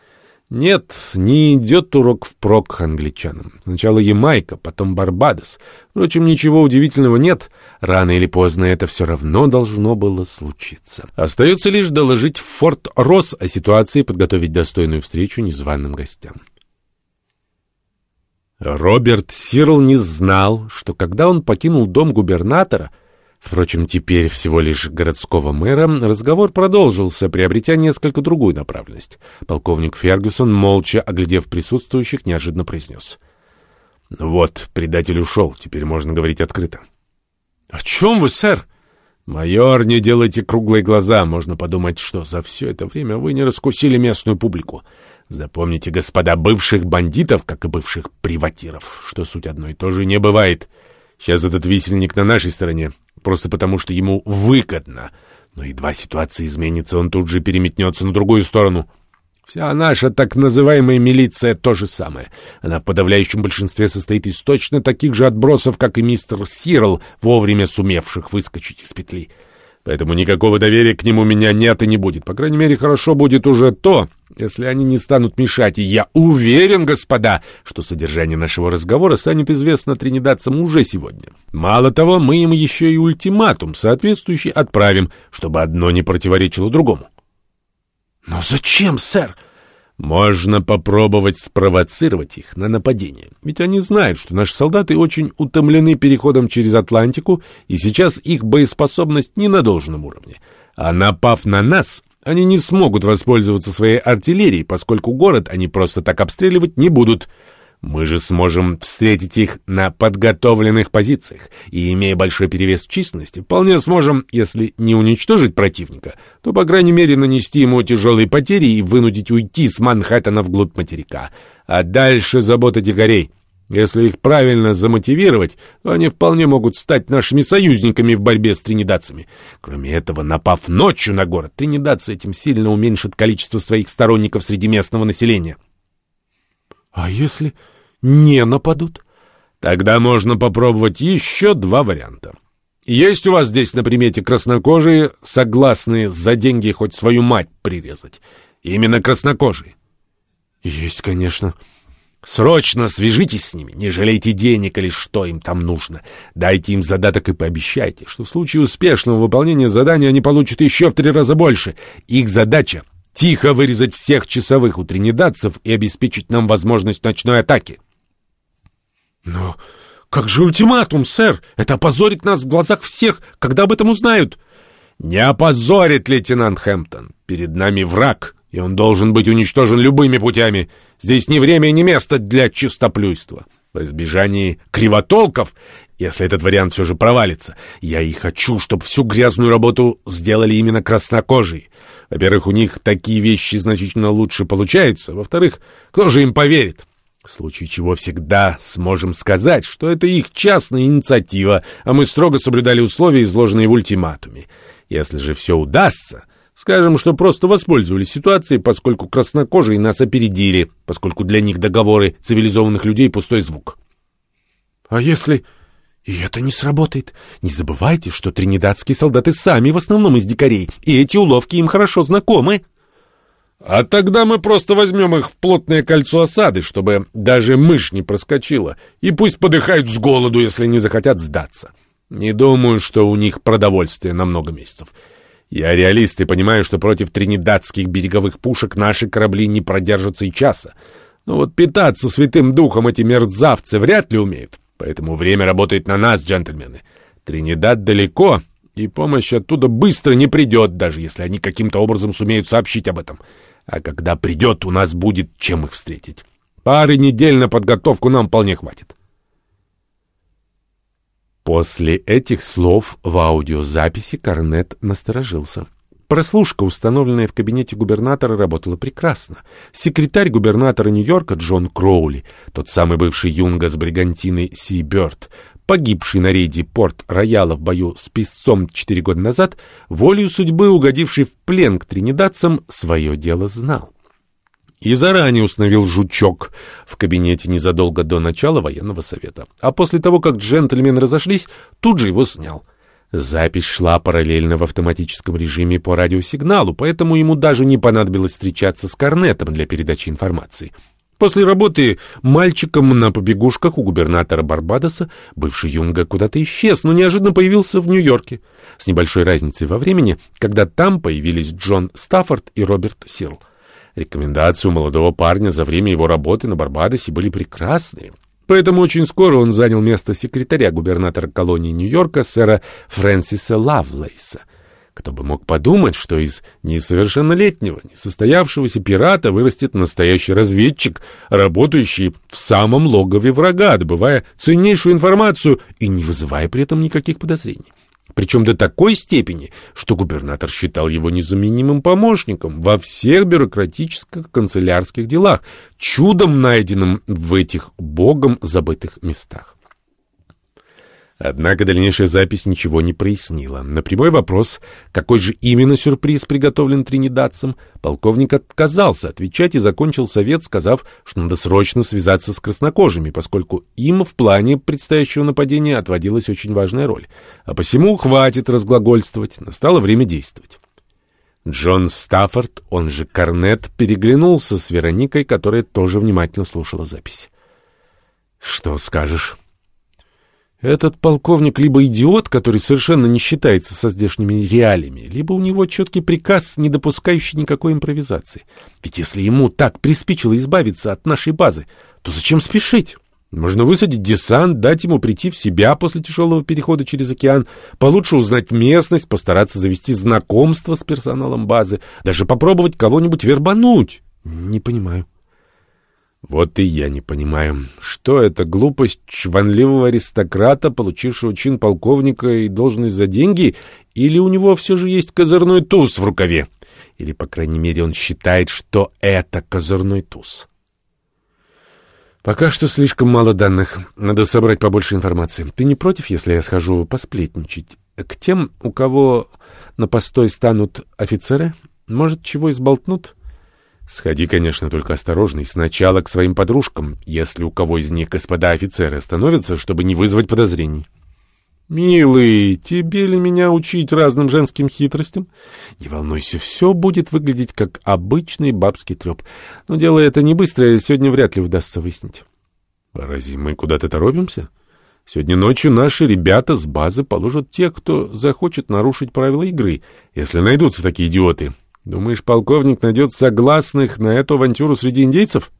нет, не идет урок впрок англичанам. Сначала Ямайка, потом Барбадос. Впрочем, ничего удивительного нет. Рано или поздно это все равно должно было случиться. Остается лишь доложить Форт Росс о ситуации и подготовить достойную встречу незваным гостям. Роберт Сирл не знал, что когда он покинул дом губернатора — Впрочем, теперь всего лишь городского мэра разговор продолжился, приобретя несколько другую направленность. Полковник Фергюсон, молча оглядев присутствующих, неожиданно произнес. «Ну вот, предатель ушел, теперь можно говорить открыто». «О чем вы, сэр?» «Майор, не делайте круглые глаза. Можно подумать, что за все это время вы не раскусили местную публику. Запомните, господа, бывших бандитов, как и бывших приватиров, что суть одно и то же не бывает. Сейчас этот висельник на нашей стороне, просто потому что ему выгодно. Но едва ситуация изменится, он тут же переметнется на другую сторону. Вся наша так называемая милиция то же самое. Она в подавляющем большинстве состоит из точно таких же отбросов, как и мистер Сирл, вовремя сумевших выскочить из петли. Поэтому никакого доверия к нему у меня нет и не будет. По крайней мере, хорошо будет уже то, если они не станут мешать. И я уверен, господа, что содержание нашего разговора станет известно тринидадцам уже сегодня. Мало того, мы им еще и ультиматум соответствующий отправим, чтобы одно не противоречило другому. Но зачем, сэр? Можно попробовать спровоцировать их на нападение. Ведь они знают, что наши солдаты очень утомлены переходом через Атлантику, и сейчас их боеспособность не на должном уровне. А напав на нас, они не смогут воспользоваться своей артиллерией, поскольку город они просто так обстреливать не будут. Мы же сможем встретить их на подготовленных позициях, и, имея большой перевес численности, вполне сможем, если не уничтожить противника, то, по крайней мере, нанести ему тяжелые потери и вынудить уйти с Манхэттена вглубь материка. А дальше забота дикарей. Если их правильно замотивировать, то они вполне могут стать нашими союзниками в борьбе с тринидадцами. Кроме этого, напав ночью на город, тринидадцы этим сильно уменьшат количество своих сторонников среди местного населения. — А если не нападут? Тогда можно попробовать еще два варианта. Есть у вас здесь на примете краснокожие, согласные за деньги хоть свою мать прирезать? Именно краснокожие. Есть, конечно. Срочно свяжитесь с ними, не жалейте денег или что им там нужно. Дайте им задаток и пообещайте, что в случае успешного выполнения задания они получат еще в три раза больше. Их задача — тихо вырезать всех часовых у тринидадцев и обеспечить нам возможность ночной атаки. Но как же ультиматум, сэр? Это опозорит нас в глазах всех, когда об этом узнают. Не опозорит, лейтенант Хэмптон. Перед нами враг, и он должен быть уничтожен любыми путями. Здесь ни время и ни место для чистоплюйства. В избежании кривотолков, если этот вариант все же провалится, я и хочу, чтобы всю грязную работу сделали именно краснокожие. Во-первых, у них такие вещи значительно лучше получаются. Во-вторых, кто же им поверит? В случае чего всегда сможем сказать, что это их частная инициатива, а мы строго соблюдали условия, изложенные в ультиматуме. Если же все удастся... Скажем, что просто воспользовались ситуацией, поскольку краснокожие нас опередили, поскольку для них договоры цивилизованных людей пустой звук. А если и это не сработает? Не забывайте, что тринидадские солдаты сами в основном из дикарей, и эти уловки им хорошо знакомы. А тогда мы просто возьмем их в плотное кольцо осады, чтобы даже мышь не проскочила, и пусть подыхают с голоду, если не захотят сдаться. Не думаю, что у них продовольствие на много месяцев. Я реалист и понимаю, что против тринидадских береговых пушек наши корабли не продержатся и часа. Но вот питаться святым духом эти мерзавцы вряд ли умеют. Поэтому время работает на нас, джентльмены. Тринидад далеко, и помощь оттуда быстро не придет, даже если они каким-то образом сумеют сообщить об этом. А когда придет, у нас будет чем их встретить. Пары недель на подготовку нам вполне хватит. После этих слов в аудиозаписи Корнет насторожился. Прослушка, установленная в кабинете губернатора, работала прекрасно. Секретарь губернатора Нью-Йорка Джон Кроули, тот самый бывший юнга с бригантиной Си Бёрд, погибший на рейде Порт-Рояла в бою с песцом четыре года назад, волею судьбы угодивший в плен к тринидадцам, свое дело знал и заранее установил жучок в кабинете незадолго до начала военного совета. А после того, как джентльмены разошлись, тут же его снял. Запись шла параллельно в автоматическом режиме по радиосигналу, поэтому ему даже не понадобилось встречаться с Корнетом для передачи информации. После работы мальчиком на побегушках у губернатора Барбадоса бывший Юнга куда-то исчез, но неожиданно появился в Нью-Йорке. С небольшой разницей во времени, когда там появились Джон Стаффорд и Роберт Сирл. Рекомендации у молодого парня за время его работы на Барбадосе были прекрасные. Поэтому очень скоро он занял место секретаря губернатора колонии Нью-Йорка сэра Фрэнсиса Лавлейса. Кто бы мог подумать, что из несовершеннолетнего, несостоявшегося пирата вырастет настоящий разведчик, работающий в самом логове врага, добывая ценнейшую информацию и не вызывая при этом никаких подозрений. Причем до такой степени, что губернатор считал его незаменимым помощником во всех бюрократических канцелярских делах, чудом найденным в этих богом забытых местах. Однако дальнейшая запись ничего не прояснила. На прямой вопрос, какой же именно сюрприз приготовлен тринидадцам, полковник отказался отвечать и закончил совет, сказав, что надо срочно связаться с краснокожими, поскольку им в плане предстоящего нападения отводилась очень важная роль. А посему хватит разглагольствовать, настало время действовать. Джон Стаффорд, он же Корнет, переглянулся с Вероникой, которая тоже внимательно слушала запись. «Что скажешь?» Этот полковник либо идиот, который совершенно не считается со здешними реалиями, либо у него четкий приказ, не допускающий никакой импровизации. Ведь если ему так приспичило избавиться от нашей базы, то зачем спешить? Можно высадить десант, дать ему прийти в себя после тяжелого перехода через океан, получше узнать местность, постараться завести знакомство с персоналом базы, даже попробовать кого-нибудь вербануть. Не понимаю. Вот и я не понимаю, что это глупость чванливого аристократа, получившего чин полковника и должность за деньги, или у него все же есть козырной туз в рукаве? Или, по крайней мере, он считает, что это козырной туз? Пока что слишком мало данных. Надо собрать побольше информации. Ты не против, если я схожу посплетничать? К тем, у кого на постой станут офицеры? Может, чего изболтнут?» Сходи, конечно, только осторожно и сначала к своим подружкам, если у кого из них господа офицеры остановятся, чтобы не вызвать подозрений. «Милый, тебе ли меня учить разным женским хитростям? Не волнуйся, все будет выглядеть как обычный бабский треп. Но дело это не быстрое, сегодня вряд ли удастся выяснить». «Разве мы куда-то торопимся? Сегодня ночью наши ребята с базы положат тех, кто захочет нарушить правила игры, если найдутся такие идиоты. Думаешь, полковник найдет согласных на эту авантюру среди индейцев?»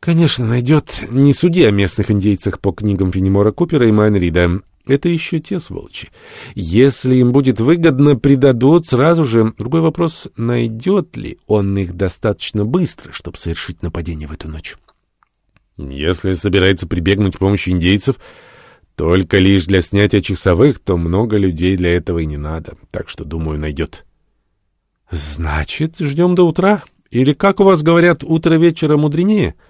Конечно, найдет. Не суди о местных индейцах по книгам Фенемора Купера и Майнрида. Это еще те сволочи. Если им будет выгодно, предадут сразу же. Другой вопрос, найдет ли он их достаточно быстро, чтобы совершить нападение в эту ночь? Если собирается прибегнуть к помощи индейцев, только лишь для снятия часовых, то много людей для этого и не надо. Так что, думаю, найдет. Значит, ждем до утра? Или, как у вас говорят, утро вечера мудренее? —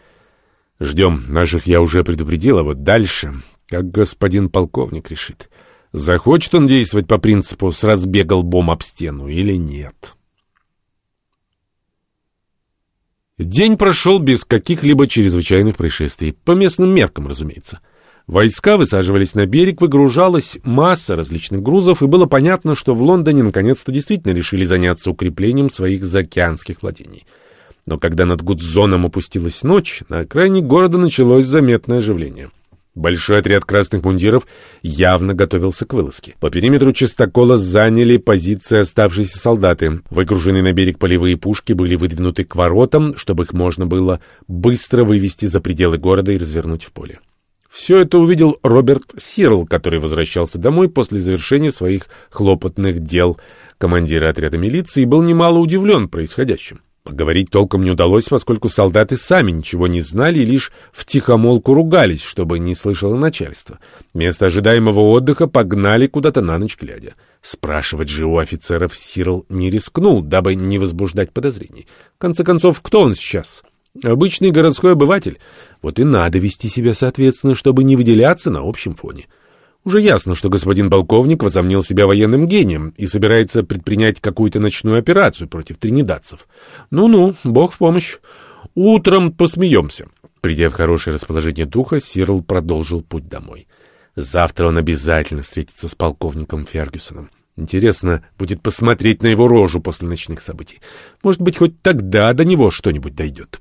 Ждем. Наших я уже предупредил, а вот дальше, как господин полковник решит. Захочет он действовать по принципу «с разбега лбом об стену» или нет. День прошел без каких-либо чрезвычайных происшествий. По местным меркам, разумеется. Войска высаживались на берег, выгружалась масса различных грузов, и было понятно, что в Лондоне наконец-то действительно решили заняться укреплением своих заокеанских владений — но когда над Гудзоном опустилась ночь, на окраине города началось заметное оживление. Большой отряд красных мундиров явно готовился к вылазке. По периметру чистокола заняли позиции оставшиеся солдаты. Выгруженные на берег полевые пушки были выдвинуты к воротам, чтобы их можно было быстро вывести за пределы города и развернуть в поле. Все это увидел Роберт Сирл, который возвращался домой после завершения своих хлопотных дел. Командир отряда милиции был немало удивлен происходящим. Поговорить толком не удалось, поскольку солдаты сами ничего не знали и лишь втихомолку ругались, чтобы не слышало начальство. Вместо ожидаемого отдыха погнали куда-то на ночь глядя. Спрашивать же у офицеров Сирл не рискнул, дабы не возбуждать подозрений. В конце концов, кто он сейчас? Обычный городской обыватель. Вот и надо вести себя соответственно, чтобы не выделяться на общем фоне. Уже ясно, что господин полковник возомнил себя военным гением и собирается предпринять какую-то ночную операцию против тринидадцев. Ну-ну, бог в помощь. Утром посмеемся. Придя в хорошее расположение духа, Сирл продолжил путь домой. Завтра он обязательно встретится с полковником Фергюсоном. Интересно будет посмотреть на его рожу после ночных событий. Может быть, хоть тогда до него что-нибудь дойдет.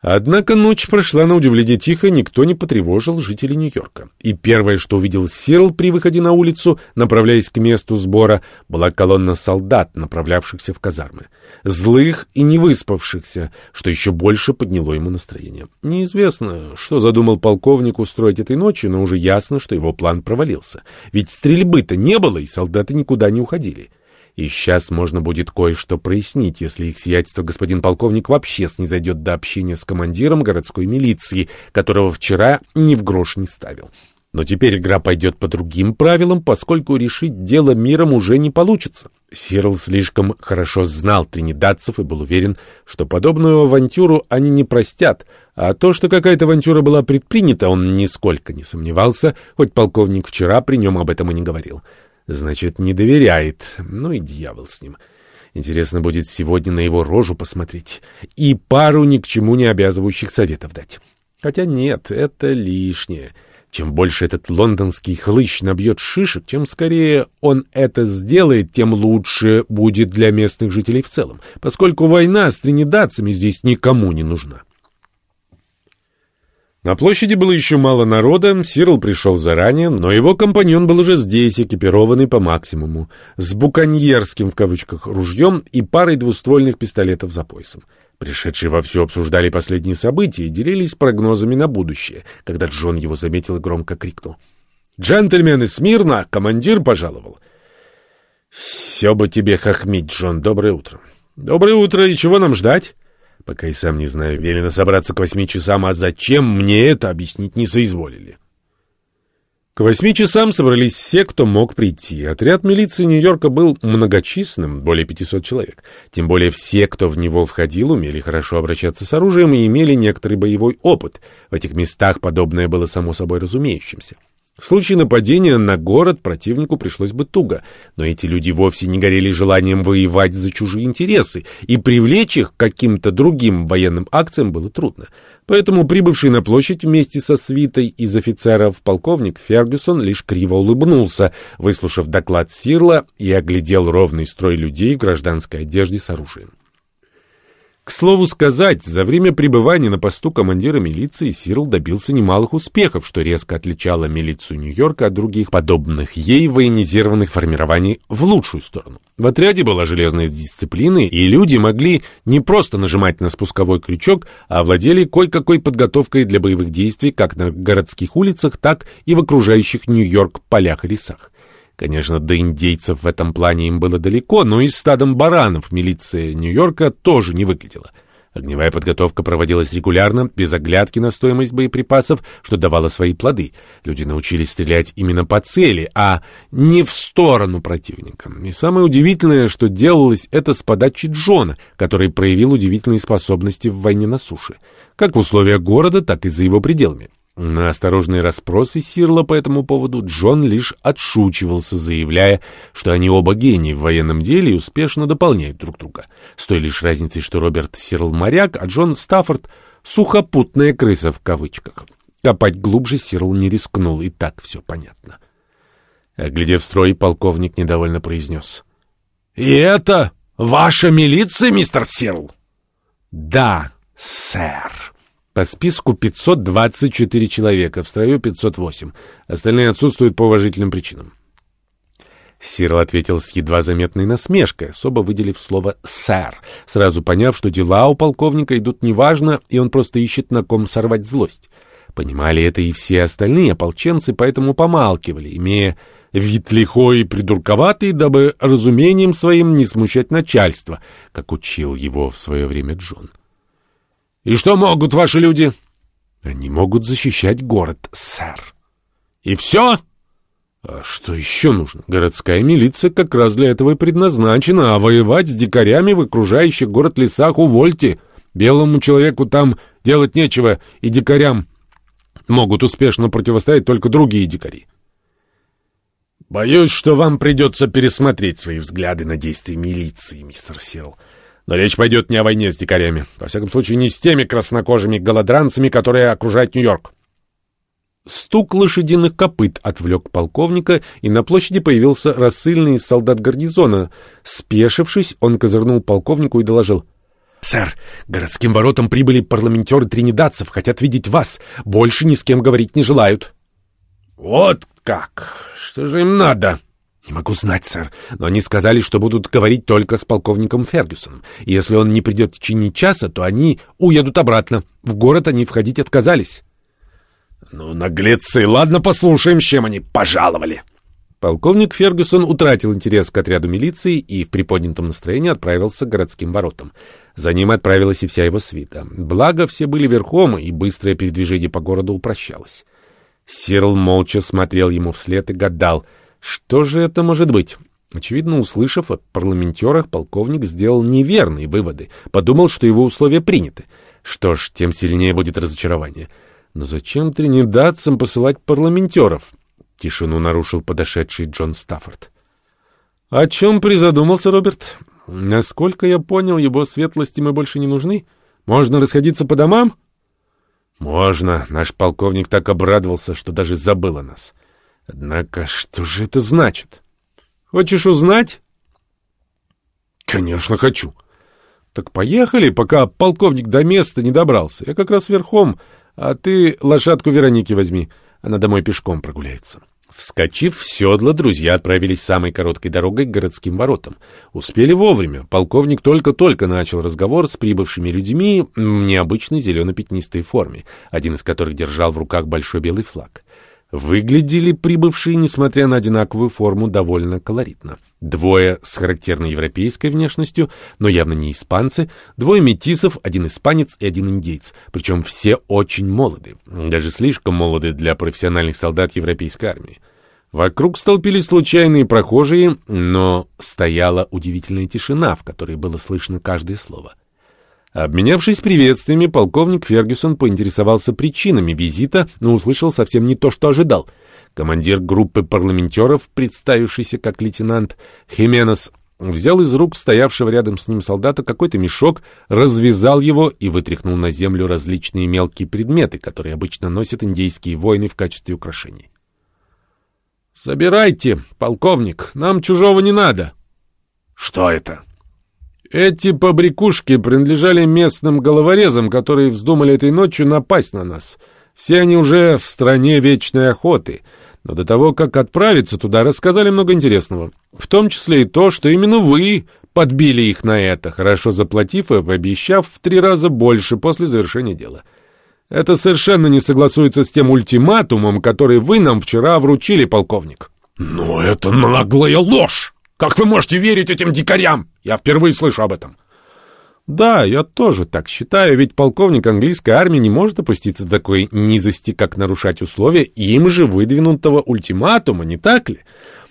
Однако ночь прошла на удивление тихо, никто не потревожил жителей Нью-Йорка. И первое, что увидел Сирл при выходе на улицу, направляясь к месту сбора, была колонна солдат, направлявшихся в казармы. Злых и невыспавшихся, что еще больше подняло ему настроение. Неизвестно, что задумал полковник устроить этой ночью, но уже ясно, что его план провалился. Ведь стрельбы-то не было, и солдаты никуда не уходили. И сейчас можно будет кое-что прояснить, если их сиятельство господин полковник вообще снизойдет до общения с командиром городской милиции, которого вчера ни в грош не ставил. Но теперь игра пойдет по другим правилам, поскольку решить дело миром уже не получится. Сирл слишком хорошо знал тринидадцев и был уверен, что подобную авантюру они не простят, а то, что какая-то авантюра была предпринята, он нисколько не сомневался, хоть полковник вчера при нем об этом и не говорил. Значит, не доверяет. Ну и дьявол с ним. Интересно будет сегодня на его рожу посмотреть. И пару ни к чему не обязывающих советов дать. Хотя нет, это лишнее. Чем больше этот лондонский хлыщ набьет шишек, чем скорее он это сделает, тем лучше будет для местных жителей в целом, поскольку война с тринидадцами здесь никому не нужна. На площади было еще мало народа, Сирл пришел заранее, но его компаньон был уже здесь, экипированный по максимуму, с буконьерским в кавычках ружьем и парой двуствольных пистолетов за поясом. Пришедшие вовсю обсуждали последние события и делились прогнозами на будущее, когда Джон его заметил и громко крикнул. «Джентльмены, смирно! Командир пожаловал!» «Все бы тебе хохмить, Джон. Доброе утро!» «Доброе утро! И чего нам ждать?» Пока и сам не знаю, велено собраться к восьми часам, а зачем мне это объяснить не соизволили. К восьми часам собрались все, кто мог прийти. Отряд милиции Нью-Йорка был многочисленным, более 500 человек. Тем более все, кто в него входил, умели хорошо обращаться с оружием и имели некоторый боевой опыт. В этих местах подобное было само собой разумеющимся. В случае нападения на город противнику пришлось бы туго, но эти люди вовсе не горели желанием воевать за чужие интересы, и привлечь их к каким-то другим военным акциям было трудно. Поэтому прибывший на площадь вместе со свитой из офицеров полковник Фергюсон лишь криво улыбнулся, выслушав доклад Сирла и оглядел ровный строй людей в гражданской одежде с оружием. К слову сказать, за время пребывания на посту командира милиции Сирл добился немалых успехов, что резко отличало милицию Нью-Йорка от других подобных ей военизированных формирований в лучшую сторону. В отряде была железная дисциплина, и люди могли не просто нажимать на спусковой крючок, а владели кое-какой подготовкой для боевых действий как на городских улицах, так и в окружающих Нью-Йорк полях и лесах. Конечно, до индейцев в этом плане им было далеко, но и стадом баранов милиция Нью-Йорка тоже не выглядела. Огневая подготовка проводилась регулярно, без оглядки на стоимость боеприпасов, что давало свои плоды. Люди научились стрелять именно по цели, а не в сторону противника. И самое удивительное, что делалось это с подачи Джона, который проявил удивительные способности в войне на суше, как в условиях города, так и за его пределами. На осторожные расспросы Сирла по этому поводу Джон лишь отшучивался, заявляя, что они оба гении в военном деле и успешно дополняют друг друга. С той лишь разницей, что Роберт Сирл моряк, а Джон Стаффорд — сухопутная крыса в кавычках. Копать глубже Сирл не рискнул, и так все понятно. Глядев строй, полковник недовольно произнес. — И это ваша милиция, мистер Сирл? — Да, сэр. По списку 524 человека, в строю 508. Остальные отсутствуют по уважительным причинам. Сирл ответил с едва заметной насмешкой, особо выделив слово «сэр», сразу поняв, что дела у полковника идут неважно, и он просто ищет на ком сорвать злость. Понимали это и все остальные ополченцы, поэтому помалкивали, имея вид лихой и придурковатый, дабы разумением своим не смущать начальство, как учил его в свое время Джон. И что могут ваши люди? Они могут защищать город, сэр. И все? А что еще нужно? Городская милиция как раз для этого и предназначена, а воевать с дикарями в окружающих город лесах увольте. Белому человеку там делать нечего, и дикарям могут успешно противостоять только другие дикари. Боюсь, что вам придется пересмотреть свои взгляды на действия милиции, мистер Силл. Но речь пойдет не о войне с дикарями. Во всяком случае, не с теми краснокожими голодранцами, которые окружают Нью-Йорк. Стук лошадиных копыт отвлек полковника, и на площади появился рассыльный солдат гарнизона. Спешившись, он козырнул полковнику и доложил. «Сэр, городским воротам прибыли парламентеры тринидадцев, хотят видеть вас. Больше ни с кем говорить не желают». «Вот как! Что же им надо?» «Не могу знать, сэр, но они сказали, что будут говорить только с полковником Фергюсоном. И если он не придет в течение часа, то они уедут обратно. В город они входить отказались». «Ну, наглецы, ладно, послушаем, с чем они пожаловали». Полковник Фергюсон утратил интерес к отряду милиции и в приподнятом настроении отправился к городским воротам. За ним отправилась и вся его свита. Благо, все были верхом, и быстрое передвижение по городу упрощалось. Сирл молча смотрел ему вслед и гадал — что же это может быть? Очевидно, услышав о парламентерах, полковник сделал неверные выводы. Подумал, что его условия приняты. Что ж, тем сильнее будет разочарование. Но зачем тринидадцам посылать парламентеров? Тишину нарушил подошедший Джон Стаффорд. О чем призадумался Роберт? Насколько я понял, его светлости мы больше не нужны? Можно расходиться по домам? Можно. Наш полковник так обрадовался, что даже забыл о нас. Однако, что же это значит? Хочешь узнать? Конечно, хочу. Так поехали, пока полковник до места не добрался. Я как раз верхом, а ты лошадку Вероники возьми. Она домой пешком прогуляется. Вскочив в седло, друзья отправились самой короткой дорогой к городским воротам. Успели вовремя. Полковник только-только начал разговор с прибывшими людьми в необычной зелено-пятнистой форме, один из которых держал в руках большой белый флаг. Выглядели прибывшие, несмотря на одинаковую форму, довольно колоритно. Двое с характерной европейской внешностью, но явно не испанцы, двое метисов, один испанец и один индейец, причем все очень молоды, даже слишком молоды для профессиональных солдат европейской армии. Вокруг столпились случайные прохожие, но стояла удивительная тишина, в которой было слышно каждое слово. Обменявшись приветствиями, полковник Фергюсон поинтересовался причинами визита, но услышал совсем не то, что ожидал. Командир группы парламентеров, представившийся как лейтенант Хименес, взял из рук стоявшего рядом с ним солдата какой-то мешок, развязал его и вытряхнул на землю различные мелкие предметы, которые обычно носят индейские воины в качестве украшений. «Собирайте, полковник, нам чужого не надо». «Что это?» «Эти побрякушки принадлежали местным головорезам, которые вздумали этой ночью напасть на нас. Все они уже в стране вечной охоты». Но до того, как отправиться туда, рассказали много интересного. В том числе и то, что именно вы подбили их на это, хорошо заплатив и пообещав в три раза больше после завершения дела. Это совершенно не согласуется с тем ультиматумом, который вы нам вчера вручили, полковник. Но это наглая ложь! Как вы можете верить этим дикарям? Я впервые слышу об этом. Да, я тоже так считаю, ведь полковник английской армии не может опуститься до такой низости, как нарушать условия им же выдвинутого ультиматума, не так ли?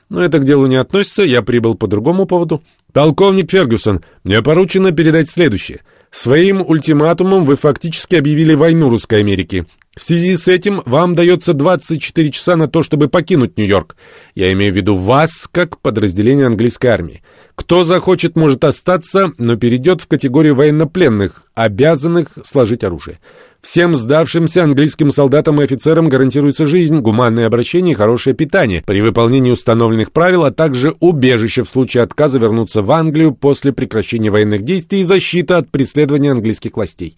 Но это к делу не относится, я прибыл по другому поводу. Полковник Фергюсон, мне поручено передать следующее. Своим ультиматумом вы фактически объявили войну Русской Америке. В связи с этим вам дается 24 часа на то, чтобы покинуть Нью-Йорк. Я имею в виду вас, как подразделение английской армии. Кто захочет, может остаться, но перейдет в категорию военнопленных, обязанных сложить оружие. Всем сдавшимся английским солдатам и офицерам гарантируется жизнь, гуманное обращение и хорошее питание при выполнении установленных правил, а также убежище в случае отказа вернуться в Англию после прекращения военных действий и защита от преследования английских властей.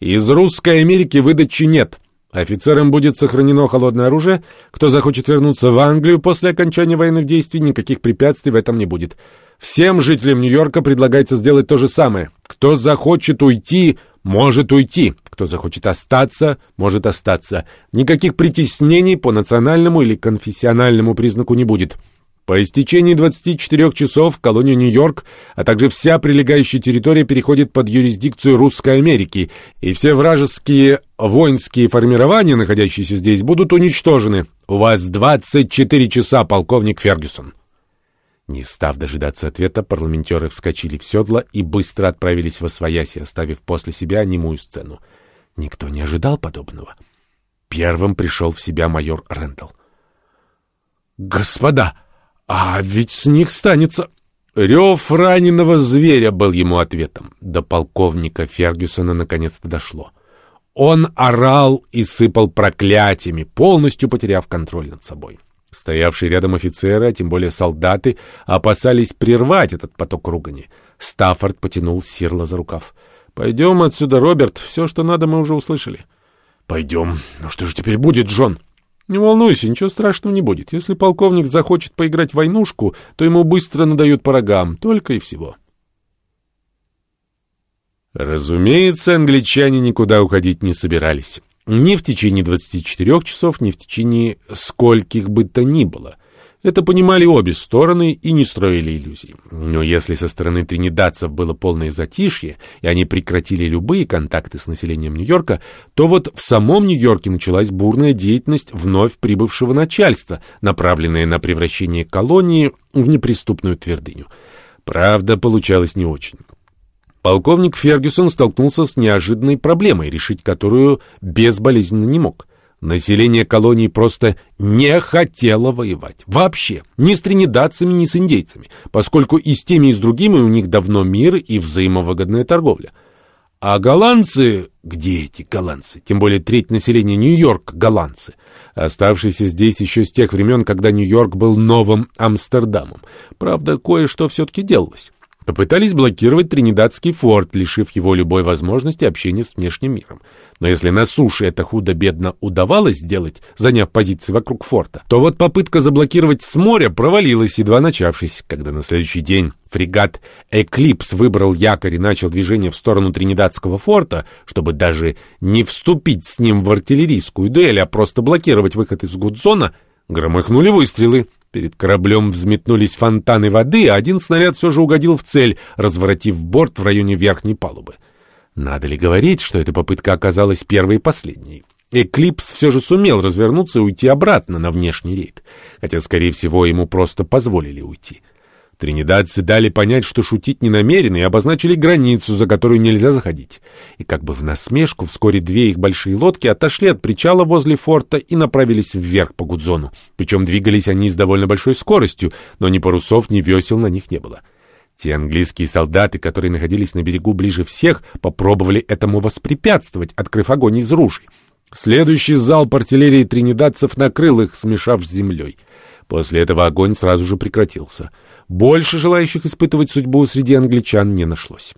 Из русской Америки выдачи нет. Офицерам будет сохранено холодное оружие. Кто захочет вернуться в Англию после окончания военных действий, никаких препятствий в этом не будет. Всем жителям Нью-Йорка предлагается сделать то же самое. Кто захочет уйти, может уйти. Кто захочет остаться, может остаться. Никаких притеснений по национальному или конфессиональному признаку не будет. По истечении 24 часов колония Нью-Йорк, а также вся прилегающая территория переходит под юрисдикцию Русской Америки, и все вражеские воинские формирования, находящиеся здесь, будут уничтожены. У вас 24 часа, полковник Фергюсон. Не став дожидаться ответа, парламентеры вскочили в седло и быстро отправились во свояси, оставив после себя немую сцену. Никто не ожидал подобного. Первым пришел в себя майор Рэндалл. «Господа!» «А ведь с них станется...» Рев раненого зверя был ему ответом. До полковника Фергюсона наконец-то дошло. Он орал и сыпал проклятиями, полностью потеряв контроль над собой. Стоявшие рядом офицеры, а тем более солдаты, опасались прервать этот поток ругани. Стаффорд потянул Сирла за рукав. «Пойдем отсюда, Роберт, все, что надо, мы уже услышали». «Пойдем. Ну что же теперь будет, Джон?» Не волнуйся, ничего страшного не будет. Если полковник захочет поиграть в войнушку, то ему быстро надают по рогам, только и всего. Разумеется, англичане никуда уходить не собирались. Ни в течение 24 часов, ни в течение скольких бы то ни было. Это понимали обе стороны и не строили иллюзий. Но если со стороны тринидадцев было полное затишье, и они прекратили любые контакты с населением Нью-Йорка, то вот в самом Нью-Йорке началась бурная деятельность вновь прибывшего начальства, направленная на превращение колонии в неприступную твердыню. Правда, получалось не очень. Полковник Фергюсон столкнулся с неожиданной проблемой, решить которую безболезненно не мог. Население колонии просто не хотело воевать. Вообще. Ни с тринидадцами, ни с индейцами. Поскольку и с теми, и с другими у них давно мир и взаимовыгодная торговля. А голландцы... Где эти голландцы? Тем более треть населения Нью-Йорк — голландцы. Оставшиеся здесь еще с тех времен, когда Нью-Йорк был новым Амстердамом. Правда, кое-что все-таки делалось. Попытались блокировать Тринидадский форт, лишив его любой возможности общения с внешним миром. Но если на суше это худо-бедно удавалось сделать, заняв позиции вокруг форта, то вот попытка заблокировать с моря провалилась, едва начавшись, когда на следующий день фрегат «Эклипс» выбрал якорь и начал движение в сторону Тринидадского форта, чтобы даже не вступить с ним в артиллерийскую дуэль, а просто блокировать выход из Гудзона, громыхнули выстрелы. Перед кораблем взметнулись фонтаны воды, а один снаряд все же угодил в цель, разворотив борт в районе верхней палубы. Надо ли говорить, что эта попытка оказалась первой и последней? Эклипс все же сумел развернуться и уйти обратно на внешний рейд, хотя, скорее всего, ему просто позволили уйти. Тринидадцы дали понять, что шутить не намерены, и обозначили границу, за которую нельзя заходить. И как бы в насмешку вскоре две их большие лодки отошли от причала возле форта и направились вверх по Гудзону. Причем двигались они с довольно большой скоростью, но ни парусов, ни весел на них не было. Те английские солдаты, которые находились на берегу ближе всех, попробовали этому воспрепятствовать, открыв огонь из ружей. Следующий залп артиллерии тринидадцев накрыл их, смешав с землей. После этого огонь сразу же прекратился. Больше желающих испытывать судьбу среди англичан не нашлось.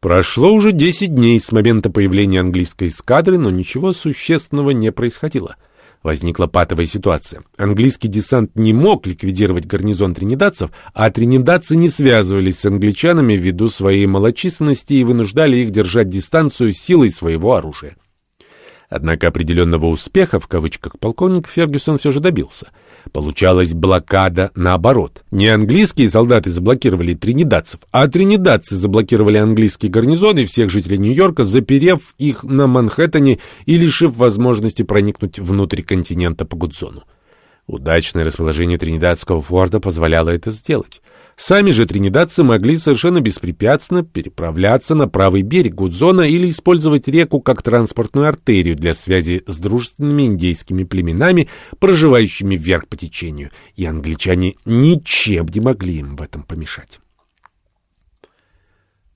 Прошло уже 10 дней с момента появления английской эскадры, но ничего существенного не происходило. Возникла патовая ситуация. Английский десант не мог ликвидировать гарнизон тринидадцев, а тринидадцы не связывались с англичанами ввиду своей малочисленности и вынуждали их держать дистанцию силой своего оружия. Однако определенного успеха, в кавычках, полковник Фергюсон все же добился. Получалась блокада наоборот. Не английские солдаты заблокировали тринидадцев, а тринидадцы заблокировали английский гарнизон и всех жителей Нью-Йорка, заперев их на Манхэттене и лишив возможности проникнуть внутрь континента по Гудзону. Удачное расположение Тринидадского форта позволяло это сделать. Сами же тринидадцы могли совершенно беспрепятственно переправляться на правый берег Гудзона или использовать реку как транспортную артерию для связи с дружественными индейскими племенами, проживающими вверх по течению, и англичане ничем не могли им в этом помешать.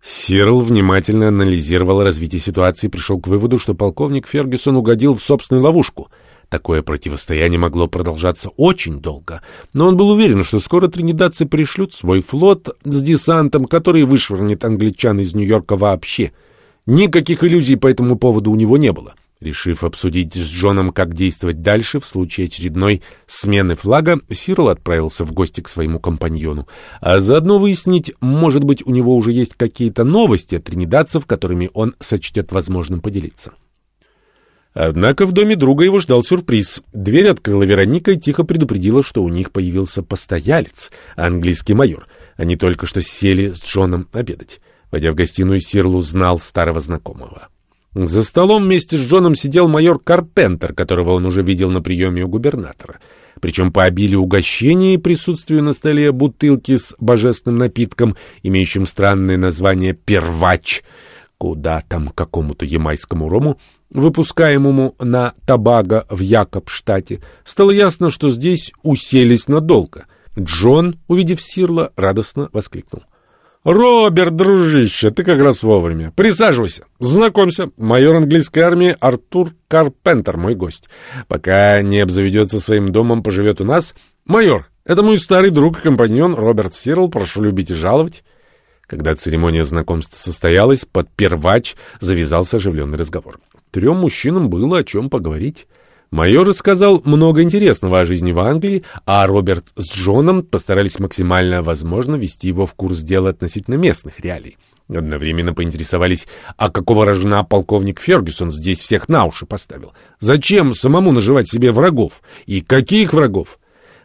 Сирл внимательно анализировал развитие ситуации и пришел к выводу, что полковник Фергюсон угодил в собственную ловушку — Такое противостояние могло продолжаться очень долго, но он был уверен, что скоро тринидадцы пришлют свой флот с десантом, который вышвырнет англичан из Нью-Йорка вообще. Никаких иллюзий по этому поводу у него не было. Решив обсудить с Джоном, как действовать дальше в случае очередной смены флага, Сирл отправился в гости к своему компаньону, а заодно выяснить, может быть, у него уже есть какие-то новости от тринидадцев, которыми он сочтет возможным поделиться. Однако в доме друга его ждал сюрприз. Дверь открыла Вероника и тихо предупредила, что у них появился постоялец, английский майор. Они только что сели с Джоном обедать. Войдя в гостиную, Сирлу знал старого знакомого. За столом вместе с Джоном сидел майор Карпентер, которого он уже видел на приеме у губернатора. Причем по обилию угощений и присутствию на столе бутылки с божественным напитком, имеющим странное название «первач», куда там какому-то ямайскому рому, выпускаемому на Табаго в Якобштате, стало ясно, что здесь уселись надолго. Джон, увидев Сирла, радостно воскликнул. «Роберт, дружище, ты как раз вовремя. Присаживайся. Знакомься, майор английской армии Артур Карпентер, мой гость. Пока не обзаведется своим домом, поживет у нас. Майор, это мой старый друг и компаньон Роберт Сирл, прошу любить и жаловать». Когда церемония знакомства состоялась, под первач завязался оживленный разговор. Трем мужчинам было о чем поговорить. Майор рассказал много интересного о жизни в Англии, а Роберт с Джоном постарались максимально возможно вести его в курс дела относительно местных реалий. Одновременно поинтересовались, а какого рожна полковник Фергюсон здесь всех на уши поставил? Зачем самому наживать себе врагов? И каких врагов?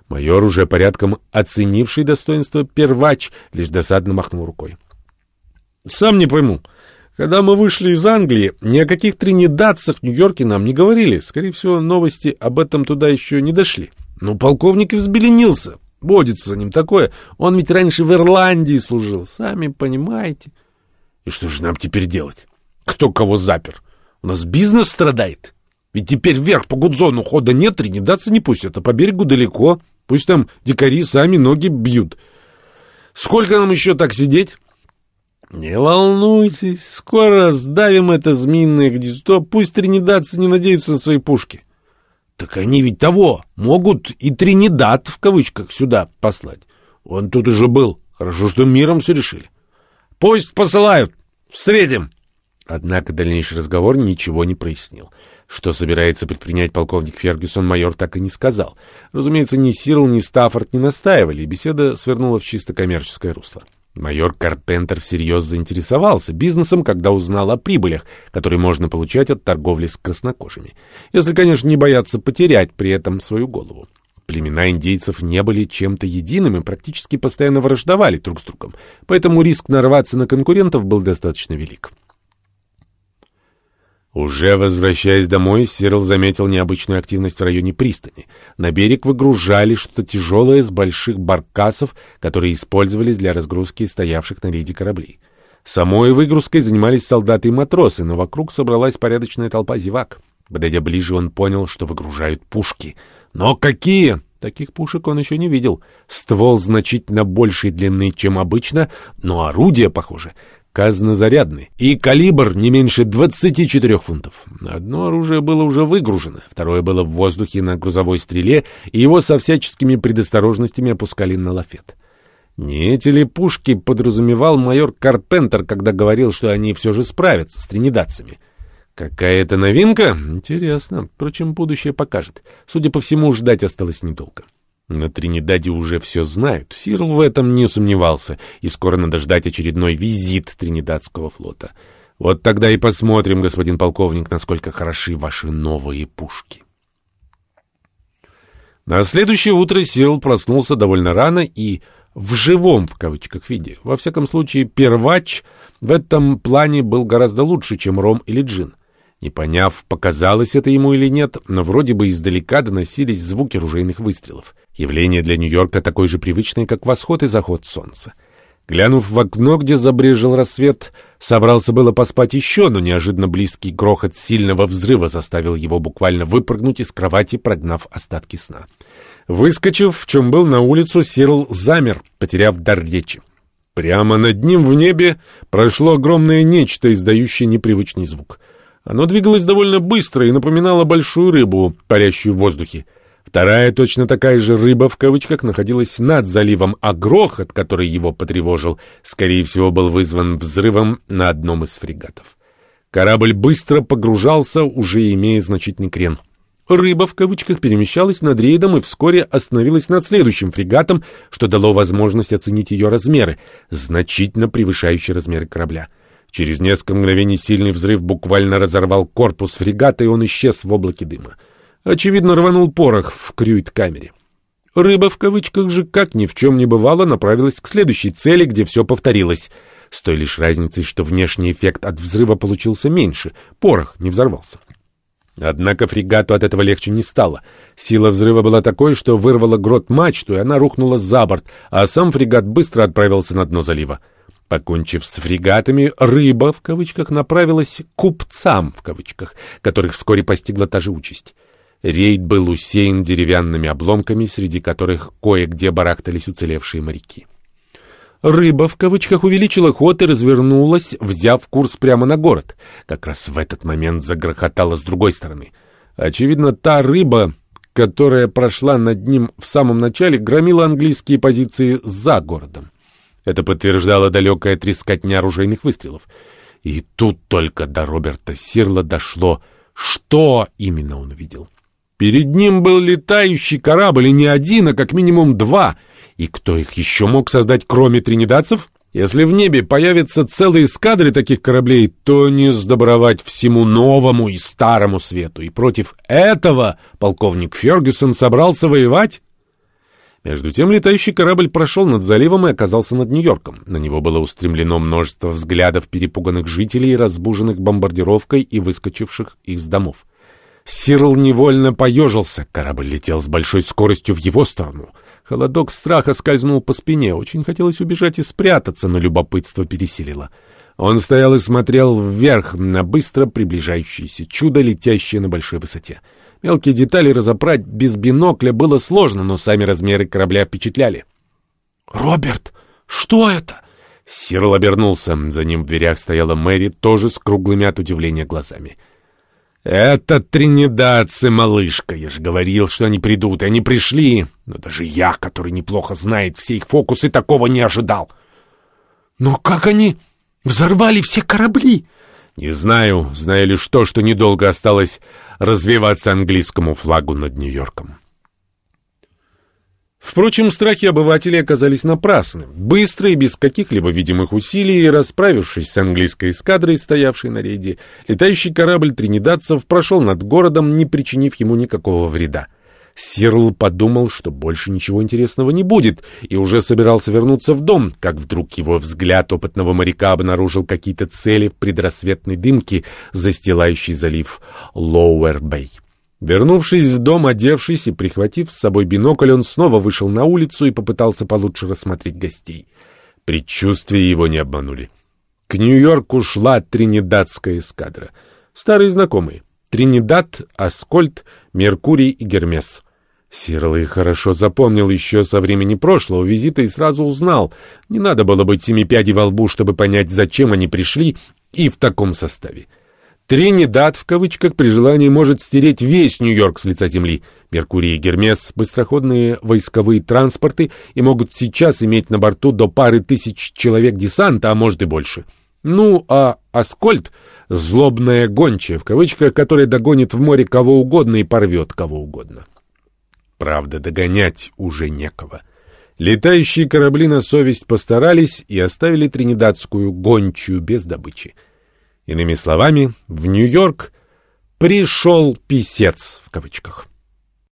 Майор, уже порядком оценивший достоинство первач, лишь досадно махнул рукой. «Сам не пойму. Когда мы вышли из Англии, ни о каких тринидадцах в Нью-Йорке нам не говорили. Скорее всего, новости об этом туда еще не дошли. Но полковник и взбеленился. Водится за ним такое. Он ведь раньше в Ирландии служил, сами понимаете. И что же нам теперь делать? Кто кого запер? У нас бизнес страдает. Ведь теперь вверх по Гудзону хода нет, тринидадцы не пустят, а по берегу далеко. Пусть там дикари сами ноги бьют. Сколько нам еще так сидеть? «Не волнуйтесь, скоро сдавим это змеиное гнездо, пусть тринидадцы не надеются на свои пушки». «Так они ведь того, могут и Тринидад, в кавычках, сюда послать. Он тут уже был, хорошо, что миром все решили. Пусть посылают, встретим». Однако дальнейший разговор ничего не прояснил. Что собирается предпринять полковник Фергюсон, майор так и не сказал. Разумеется, ни Сирл, ни Стаффорд не настаивали, и беседа свернула в чисто коммерческое русло. Майор Карпентер всерьез заинтересовался бизнесом, когда узнал о прибылях, которые можно получать от торговли с краснокожими. Если, конечно, не бояться потерять при этом свою голову. Племена индейцев не были чем-то единым и практически постоянно враждовали друг с другом, поэтому риск нарваться на конкурентов был достаточно велик. Уже возвращаясь домой, Сирл заметил необычную активность в районе пристани. На берег выгружали что-то тяжелое с больших баркасов, которые использовались для разгрузки стоявших на рейде кораблей. Самой выгрузкой занимались солдаты и матросы, но вокруг собралась порядочная толпа зевак. Подойдя ближе, он понял, что выгружают пушки. Но какие? Таких пушек он еще не видел. Ствол значительно большей длины, чем обычно, но орудие, похоже, казнозарядный, и калибр не меньше 24 фунтов. Одно оружие было уже выгружено, второе было в воздухе на грузовой стреле, и его со всяческими предосторожностями опускали на лафет. Не эти ли пушки подразумевал майор Карпентер, когда говорил, что они все же справятся с тринидадцами? Какая это новинка? Интересно. Впрочем, будущее покажет. Судя по всему, ждать осталось недолго. На Тринидаде уже все знают. Сирл в этом не сомневался, и скоро надо ждать очередной визит Тринидадского флота. Вот тогда и посмотрим, господин полковник, насколько хороши ваши новые пушки. На следующее утро Сирл проснулся довольно рано и в живом, в кавычках, виде. Во всяком случае, первач в этом плане был гораздо лучше, чем ром или джин. Не поняв, показалось это ему или нет, но вроде бы издалека доносились звуки ружейных выстрелов. Явление для Нью-Йорка такое же привычное, как восход и заход солнца. Глянув в окно, где забрежил рассвет, собрался было поспать еще, но неожиданно близкий грохот сильного взрыва заставил его буквально выпрыгнуть из кровати, прогнав остатки сна. Выскочив, в чем был на улицу, Сирл замер, потеряв дар речи. Прямо над ним в небе прошло огромное нечто, издающее непривычный звук. Оно двигалось довольно быстро и напоминало большую рыбу, парящую в воздухе. Вторая, точно такая же рыба, в кавычках, находилась над заливом, а грохот, который его потревожил, скорее всего, был вызван взрывом на одном из фрегатов. Корабль быстро погружался, уже имея значительный крен. Рыба, в кавычках, перемещалась над рейдом и вскоре остановилась над следующим фрегатом, что дало возможность оценить ее размеры, значительно превышающие размеры корабля. Через несколько мгновений сильный взрыв буквально разорвал корпус фрегата, и он исчез в облаке дыма. Очевидно, рванул порох в крюит-камере. Рыба, в кавычках же, как ни в чем не бывало, направилась к следующей цели, где все повторилось. С той лишь разницей, что внешний эффект от взрыва получился меньше, порох не взорвался. Однако фрегату от этого легче не стало. Сила взрыва была такой, что вырвала грот мачту, и она рухнула за борт, а сам фрегат быстро отправился на дно залива. Покончив с фрегатами, «рыба» в кавычках направилась к «купцам» в кавычках, которых вскоре постигла та же участь. Рейд был усеян деревянными обломками, среди которых кое-где барахтались уцелевшие моряки. «Рыба» в кавычках увеличила ход и развернулась, взяв курс прямо на город. Как раз в этот момент загрохотала с другой стороны. Очевидно, та рыба, которая прошла над ним в самом начале, громила английские позиции за городом. Это подтверждала далекая трескотня оружейных выстрелов. И тут только до Роберта Сирла дошло, что именно он увидел. Перед ним был летающий корабль, и не один, а как минимум два. И кто их еще мог создать, кроме тринидадцев? Если в небе появятся целые эскадры таких кораблей, то не сдобровать всему новому и старому свету. И против этого полковник Фергюсон собрался воевать? Между тем летающий корабль прошел над заливом и оказался над Нью-Йорком. На него было устремлено множество взглядов перепуганных жителей, разбуженных бомбардировкой и выскочивших из домов. Сирл невольно поежился. Корабль летел с большой скоростью в его сторону. Холодок страха скользнул по спине. Очень хотелось убежать и спрятаться, но любопытство пересилило. Он стоял и смотрел вверх на быстро приближающееся чудо, летящее на большой высоте. Мелкие детали разобрать без бинокля было сложно, но сами размеры корабля впечатляли. «Роберт, что это?» Сирл обернулся. За ним в дверях стояла Мэри, тоже с круглыми от удивления глазами. «Это тринидадцы, малышка. Я же говорил, что они придут, и они пришли. Но даже я, который неплохо знает все их фокусы, такого не ожидал». «Но как они взорвали все корабли?» «Не знаю. Знаю лишь то, что недолго осталось развиваться английскому флагу над Нью-Йорком». Впрочем, страхи обывателей оказались напрасны. Быстро и без каких-либо видимых усилий, расправившись с английской эскадрой, стоявшей на рейде, летающий корабль тринидадцев прошел над городом, не причинив ему никакого вреда. Сирл подумал, что больше ничего интересного не будет, и уже собирался вернуться в дом, как вдруг его взгляд опытного моряка обнаружил какие-то цели в предрассветной дымке, застилающей залив Лоуэр-Бэй. Вернувшись в дом, одевшись и прихватив с собой бинокль, он снова вышел на улицу и попытался получше рассмотреть гостей. Предчувствия его не обманули. К Нью-Йорку шла тринидадская эскадра. Старые знакомые. Тринидад, Аскольд, Меркурий и Гермес. Сирл их хорошо запомнил еще со времени прошлого визита и сразу узнал. Не надо было быть семи пядей во лбу, чтобы понять, зачем они пришли и в таком составе. Тринидад, в кавычках, при желании может стереть весь Нью-Йорк с лица земли. Меркурий и Гермес — быстроходные войсковые транспорты и могут сейчас иметь на борту до пары тысяч человек десанта, а может и больше. Ну, а Аскольд — злобная гончая, в кавычках, которая догонит в море кого угодно и порвет кого угодно. Правда, догонять уже некого. Летающие корабли на совесть постарались и оставили тринидадскую гончую без добычи. Иными словами, в Нью-Йорк пришел писец в кавычках.